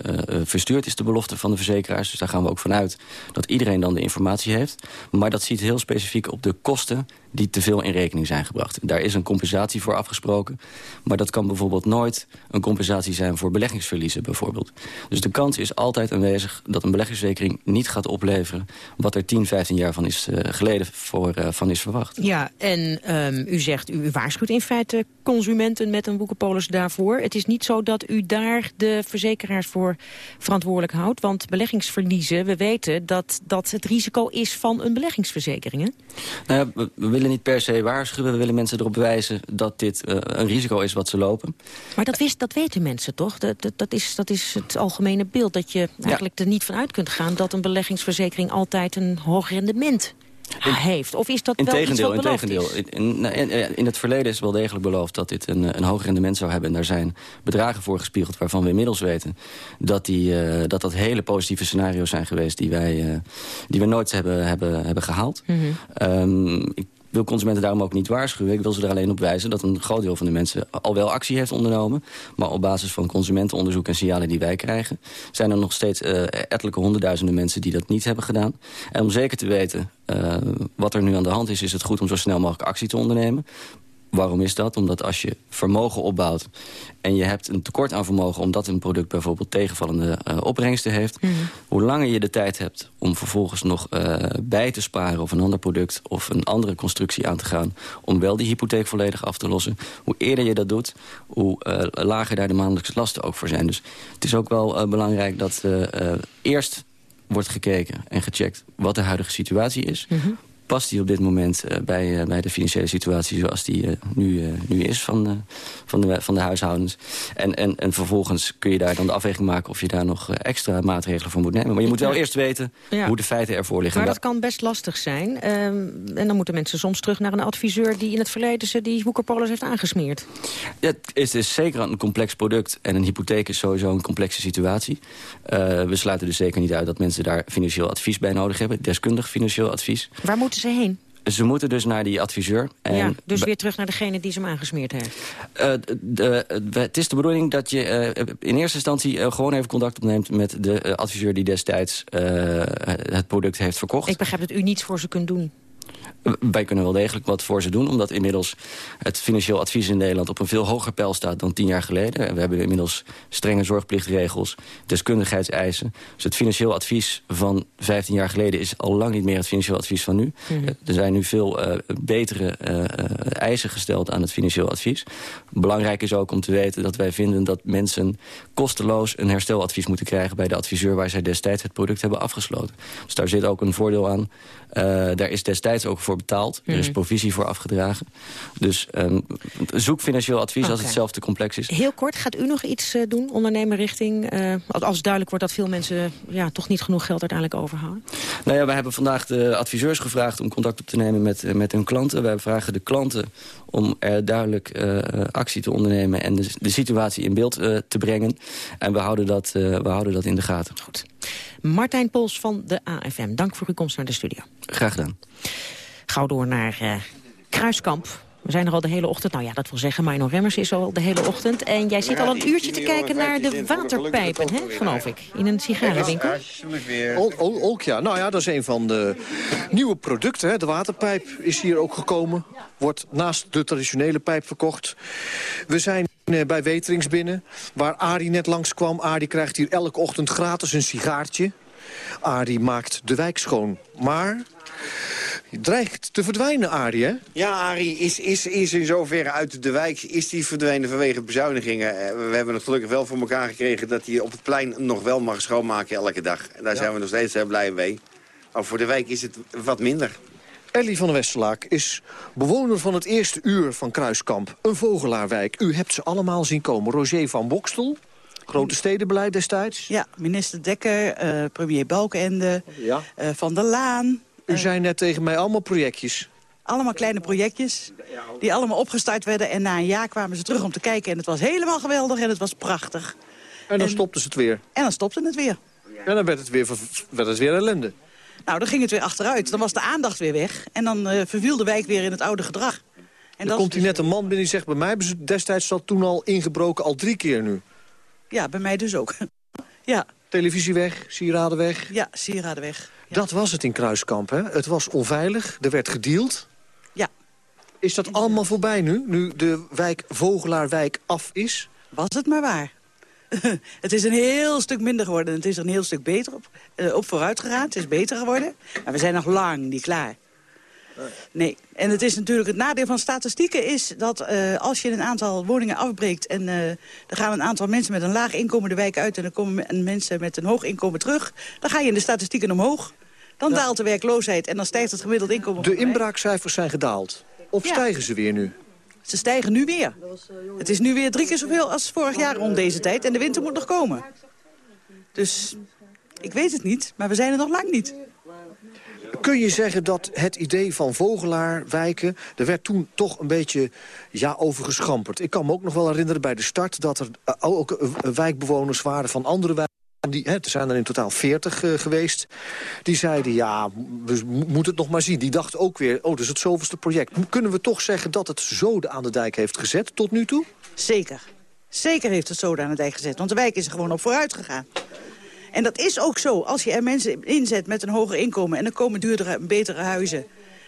verstuurd, is de belofte van de verzekeraars. Dus daar gaan we ook vanuit dat iedereen dan de informatie heeft. Maar dat ziet heel specifiek op de kosten die te veel in rekening zijn gebracht. Daar is een compensatie voor afgesproken. Maar dat kan bijvoorbeeld nooit een compensatie zijn voor beleggingsverliezen bijvoorbeeld. Dus de kans is altijd aanwezig dat een beleggingsverzekering niet gaat opleveren... wat er 10, 15 jaar van is, uh, geleden voor, uh, van is verwacht. Ja, en um, u zegt, u waarschuwt in feite consumenten met een boekenpolis daarvoor. Het is niet zo dat u daar de verzekeraars voor verantwoordelijk houdt. Want beleggingsverliezen, we weten dat dat het risico is van een beleggingsverzekering. Hè? Nou ja, we, we willen niet per se waarschuwen. We willen mensen erop wijzen dat dit uh, een risico is wat ze lopen. Maar dat, wist, dat weten mensen toch? Dat, dat, dat, is, dat is het algemene beeld. Dat je eigenlijk ja. er niet van uit kunt gaan... dat een beleggingsverzekering altijd een hoog rendement heeft? Of is dat wel tegendeel, iets wat in tegendeel. In, in, in, het verleden is wel degelijk beloofd dat dit een, een hoog rendement zou hebben. En daar zijn bedragen voor gespiegeld waarvan we inmiddels weten... dat die, uh, dat, dat hele positieve scenario's zijn geweest die wij, uh, die we nooit hebben, hebben, hebben gehaald. Mm -hmm. um, ik wil consumenten daarom ook niet waarschuwen. Ik wil ze er alleen op wijzen dat een groot deel van de mensen al wel actie heeft ondernomen. Maar op basis van consumentenonderzoek en signalen die wij krijgen... zijn er nog steeds uh, ettelijke honderdduizenden mensen die dat niet hebben gedaan. En om zeker te weten uh, wat er nu aan de hand is... is het goed om zo snel mogelijk actie te ondernemen. Waarom is dat? Omdat als je vermogen opbouwt en je hebt een tekort aan vermogen... omdat een product bijvoorbeeld tegenvallende uh, opbrengsten heeft... Mm. hoe langer je de tijd hebt om vervolgens nog uh, bij te sparen... of een ander product of een andere constructie aan te gaan... om wel die hypotheek volledig af te lossen... hoe eerder je dat doet, hoe uh, lager daar de maandelijkse lasten ook voor zijn. Dus het is ook wel belangrijk dat eerst wordt gekeken en gecheckt... wat de huidige situatie is... Mm -hmm past die op dit moment uh, bij, uh, bij de financiële situatie zoals die uh, nu, nu is van, van, de, van de huishoudens. En, en, en vervolgens kun je daar dan de afweging maken of je daar nog extra maatregelen voor moet nemen. Maar je moet wel eerst weten ja. hoe de feiten ervoor liggen. Maar dat kan best lastig zijn. Um, en dan moeten mensen soms terug naar een adviseur die in het verleden ze die Woekerpolis heeft aangesmeerd. Ja, het is dus zeker een complex product en een hypotheek is sowieso een complexe situatie. we sluiten dus zeker niet uit dat mensen daar financieel advies bij nodig hebben. Deskundig financieel advies. Waar moeten ze heen? Ze moeten dus naar die adviseur. En ja, dus weer terug naar degene die ze hem aangesmeerd heeft. Uh, de, de, het is de bedoeling dat je uh, in eerste instantie uh, gewoon even contact opneemt... met de adviseur die destijds het product heeft verkocht. Ik begrijp dat u niets voor ze kunt doen. Wij kunnen wel degelijk wat voor ze doen... omdat inmiddels het financieel advies in Nederland... op een veel hoger pijl staat dan tien jaar geleden. We hebben inmiddels strenge zorgplichtregels, deskundigheidseisen. Dus het financieel advies van 15 jaar geleden... is al lang niet meer het financieel advies van nu. Mm -hmm. Er zijn nu veel uh, betere uh, eisen gesteld aan het financieel advies. Belangrijk is ook om te weten dat wij vinden... dat mensen kosteloos een hersteladvies moeten krijgen... bij de adviseur waar zij destijds het product hebben afgesloten. Dus daar zit ook een voordeel aan. Uh, daar is destijds ook voor betaald. Mm. Er is provisie voor afgedragen. Dus um, zoek financieel advies okay. als het zelf te complex is. Heel kort, gaat u nog iets uh, doen, ondernemerrichting? Uh, als duidelijk wordt dat veel mensen ja, toch niet genoeg geld uiteindelijk overhouden? Nou ja, we hebben vandaag de adviseurs gevraagd om contact op te nemen met, met hun klanten. Wij vragen de klanten om er duidelijk actie te ondernemen... en de, de situatie in beeld te brengen. En we houden, dat, we houden dat in de gaten. Goed. Martijn Pols van de AFM, dank voor uw komst naar de studio. Graag gedaan. Gauw door naar Kruiskamp. We zijn er al de hele ochtend. Nou ja, dat wil zeggen, Mino Remmers is al de hele ochtend. En jij zit al een uurtje te kijken naar de waterpijpen, hè, geloof ik. In een sigarenwinkel. Ook, ook ja. Nou ja, dat is een van de nieuwe producten. Hè. De waterpijp is hier ook gekomen. Wordt naast de traditionele pijp verkocht. We zijn bij Weterings binnen, waar Arie net langskwam. Arie krijgt hier elke ochtend gratis een sigaartje. Arie maakt de wijk schoon. Maar dreigt te verdwijnen, Arie, hè? Ja, Arie is, is, is in zoverre uit de wijk is die verdwenen vanwege bezuinigingen. We hebben het gelukkig wel voor elkaar gekregen dat hij op het plein nog wel mag schoonmaken elke dag. Daar ja. zijn we nog steeds heel blij mee. Maar voor de wijk is het wat minder. Ellie van der Westerlaak is bewoner van het eerste uur van Kruiskamp. Een vogelaarwijk. U hebt ze allemaal zien komen. Roger van Bokstel, grote stedenbeleid destijds. Ja, minister Dekker, uh, premier Balkenende, ja. uh, Van der Laan. U uh, zei net tegen mij allemaal projectjes. Allemaal kleine projectjes, die allemaal opgestart werden. En na een jaar kwamen ze terug om te kijken. En het was helemaal geweldig en het was prachtig. En dan en, stopten ze het weer. En dan stopte het weer. En dan werd het weer, werd het weer ellende. Nou, dan ging het weer achteruit. Dan was de aandacht weer weg. En dan uh, verviel de wijk weer in het oude gedrag. En dan komt hij dus... net een man binnen die zegt... bij mij destijds al toen al ingebroken, al drie keer nu. Ja, bij mij dus ook. ja. Televisie weg, sieraden weg. Ja, sieraden weg. Dat was het in Kruiskamp, hè? Het was onveilig, er werd gedeeld. Ja. Is dat allemaal voorbij nu, nu de wijk Vogelaarwijk af is? Was het maar waar. het is een heel stuk minder geworden. Het is er een heel stuk beter op, uh, op vooruit gegaan. Het is beter geworden. Maar we zijn nog lang niet klaar. Nee, en het is natuurlijk het nadeel van statistieken is dat uh, als je een aantal woningen afbreekt... en uh, er gaan een aantal mensen met een laag inkomen de wijk uit... en er komen mensen met een hoog inkomen terug... dan ga je in de statistieken omhoog. Dan daalt de werkloosheid en dan stijgt het gemiddeld inkomen. De inbraakcijfers zijn gedaald. Of ja. stijgen ze weer nu? Ze stijgen nu weer. Het is nu weer drie keer zoveel als vorig jaar rond deze tijd. En de winter moet nog komen. Dus ik weet het niet, maar we zijn er nog lang niet. Kun je zeggen dat het idee van Vogelaarwijken... er werd toen toch een beetje ja, over. Ik kan me ook nog wel herinneren bij de start... dat er uh, ook uh, wijkbewoners waren van andere wijken. Die, hè, er zijn er in totaal 40 uh, geweest. Die zeiden, ja, we moeten het nog maar zien. Die dachten ook weer, oh, is het zoveelste project. Kunnen we toch zeggen dat het zoden aan de dijk heeft gezet tot nu toe? Zeker. Zeker heeft het zoden aan de dijk gezet. Want de wijk is er gewoon op vooruit gegaan. En dat is ook zo. Als je er mensen inzet met een hoger inkomen... en er komen duurdere betere huizen...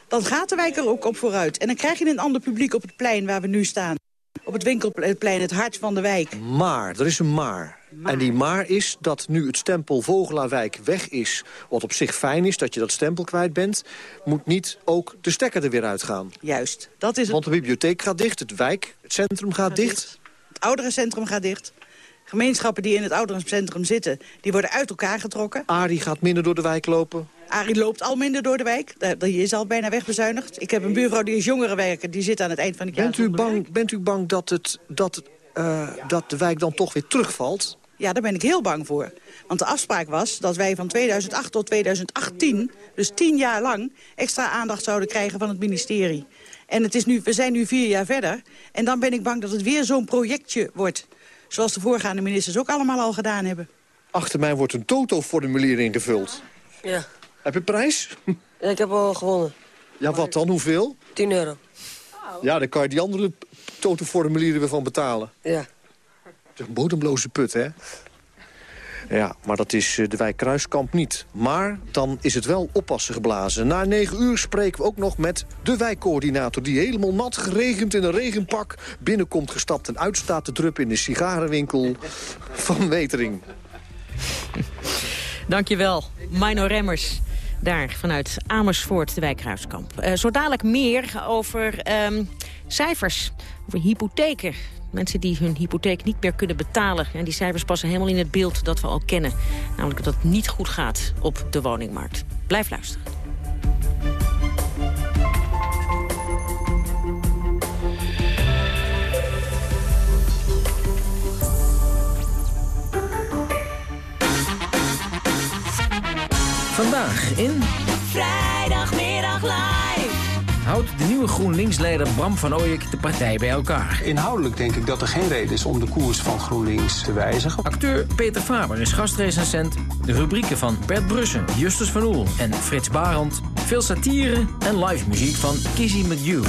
dan gaat de wijk er ook op vooruit. En dan krijg je een ander publiek op het plein waar we nu staan. Op het winkelplein, het hart van de wijk. Maar, er is een maar. maar. En die maar is dat nu het stempel Vogelaarwijk weg is... wat op zich fijn is, dat je dat stempel kwijt bent... moet niet ook de stekker er weer uitgaan. Juist, dat is het. Want de bibliotheek gaat dicht, het wijk, het centrum gaat, gaat dicht. dicht. Het ouderencentrum gaat dicht. Gemeenschappen die in het ouderencentrum zitten, die worden uit elkaar getrokken. Arie gaat minder door de wijk lopen. Arie loopt al minder door de wijk. Die is al bijna wegbezuinigd. Ik heb een buurvrouw die is jongerenwerker. Die zit aan het eind van het jaar. Bent u bang, bent u bang dat, het, dat, uh, dat de wijk dan toch weer terugvalt? Ja, daar ben ik heel bang voor. Want de afspraak was dat wij van 2008 tot 2018, dus tien jaar lang... extra aandacht zouden krijgen van het ministerie. En het is nu, we zijn nu vier jaar verder. En dan ben ik bang dat het weer zo'n projectje wordt. Zoals de voorgaande ministers ook allemaal al gedaan hebben. Achter mij wordt een toto-formulier ingevuld. Ja. Heb je prijs? Ja, ik heb al gewonnen. Ja, wat dan? Hoeveel? 10 euro. Ja, dan kan je die andere toto-formulieren weer van betalen. Ja. Het is een bodemloze put, hè? Ja, maar dat is de wijk Kruiskamp niet. Maar dan is het wel oppassen geblazen. Na negen uur spreken we ook nog met de wijkcoördinator... die helemaal nat, geregend in een regenpak binnenkomt gestapt... en uitstaat te druppen in de sigarenwinkel van Wetering. Dankjewel, Mino Remmers. Daar vanuit Amersfoort, de wijk Kruiskamp. Uh, zo dadelijk meer over um, cijfers, over hypotheken. Mensen die hun hypotheek niet meer kunnen betalen. En die cijfers passen helemaal in het beeld dat we al kennen. Namelijk dat het niet goed gaat op de woningmarkt. Blijf luisteren. Vandaag in... Vrijdagmiddag live. Houdt de nieuwe GroenLinks-leider Bram van Ooyek de partij bij elkaar. Inhoudelijk denk ik dat er geen reden is om de koers van GroenLinks te wijzigen. Acteur Peter Faber is gastrecensent. De rubrieken van Bert Brussen, Justus van Oel en Frits Barend. Veel satire en live muziek van Kizzy McHugh.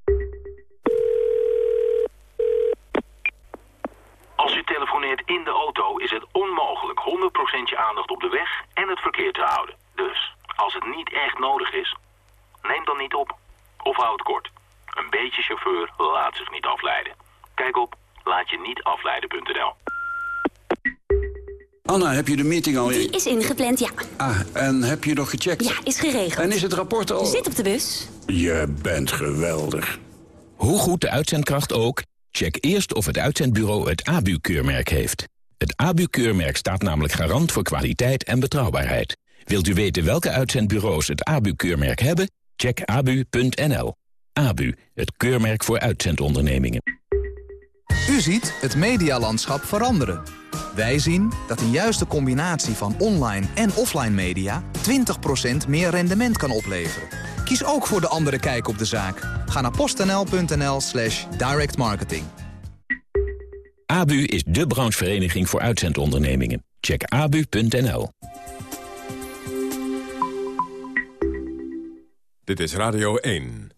In de auto is het onmogelijk 100% je aandacht op de weg en het verkeer te houden. Dus, als het niet echt nodig is, neem dan niet op. Of houd het kort. Een beetje chauffeur laat zich niet afleiden. Kijk op laatjenietafleiden.nl Anna, heb je de meeting al in? Die is ingepland, ja. Ah, en heb je nog gecheckt? Ja, is geregeld. En is het rapport al... Je zit op de bus. Je bent geweldig. Hoe goed de uitzendkracht ook, check eerst of het uitzendbureau het ABU-keurmerk heeft. Het ABU-keurmerk staat namelijk garant voor kwaliteit en betrouwbaarheid. Wilt u weten welke uitzendbureaus het ABU-keurmerk hebben? Check abu.nl. ABU, het keurmerk voor uitzendondernemingen. U ziet het medialandschap veranderen. Wij zien dat een juiste combinatie van online en offline media 20% meer rendement kan opleveren. Kies ook voor de andere kijk op de zaak. Ga naar postnl.nl slash directmarketing. ABU is de branchevereniging voor uitzendondernemingen. Check abu.nl. Dit is Radio 1.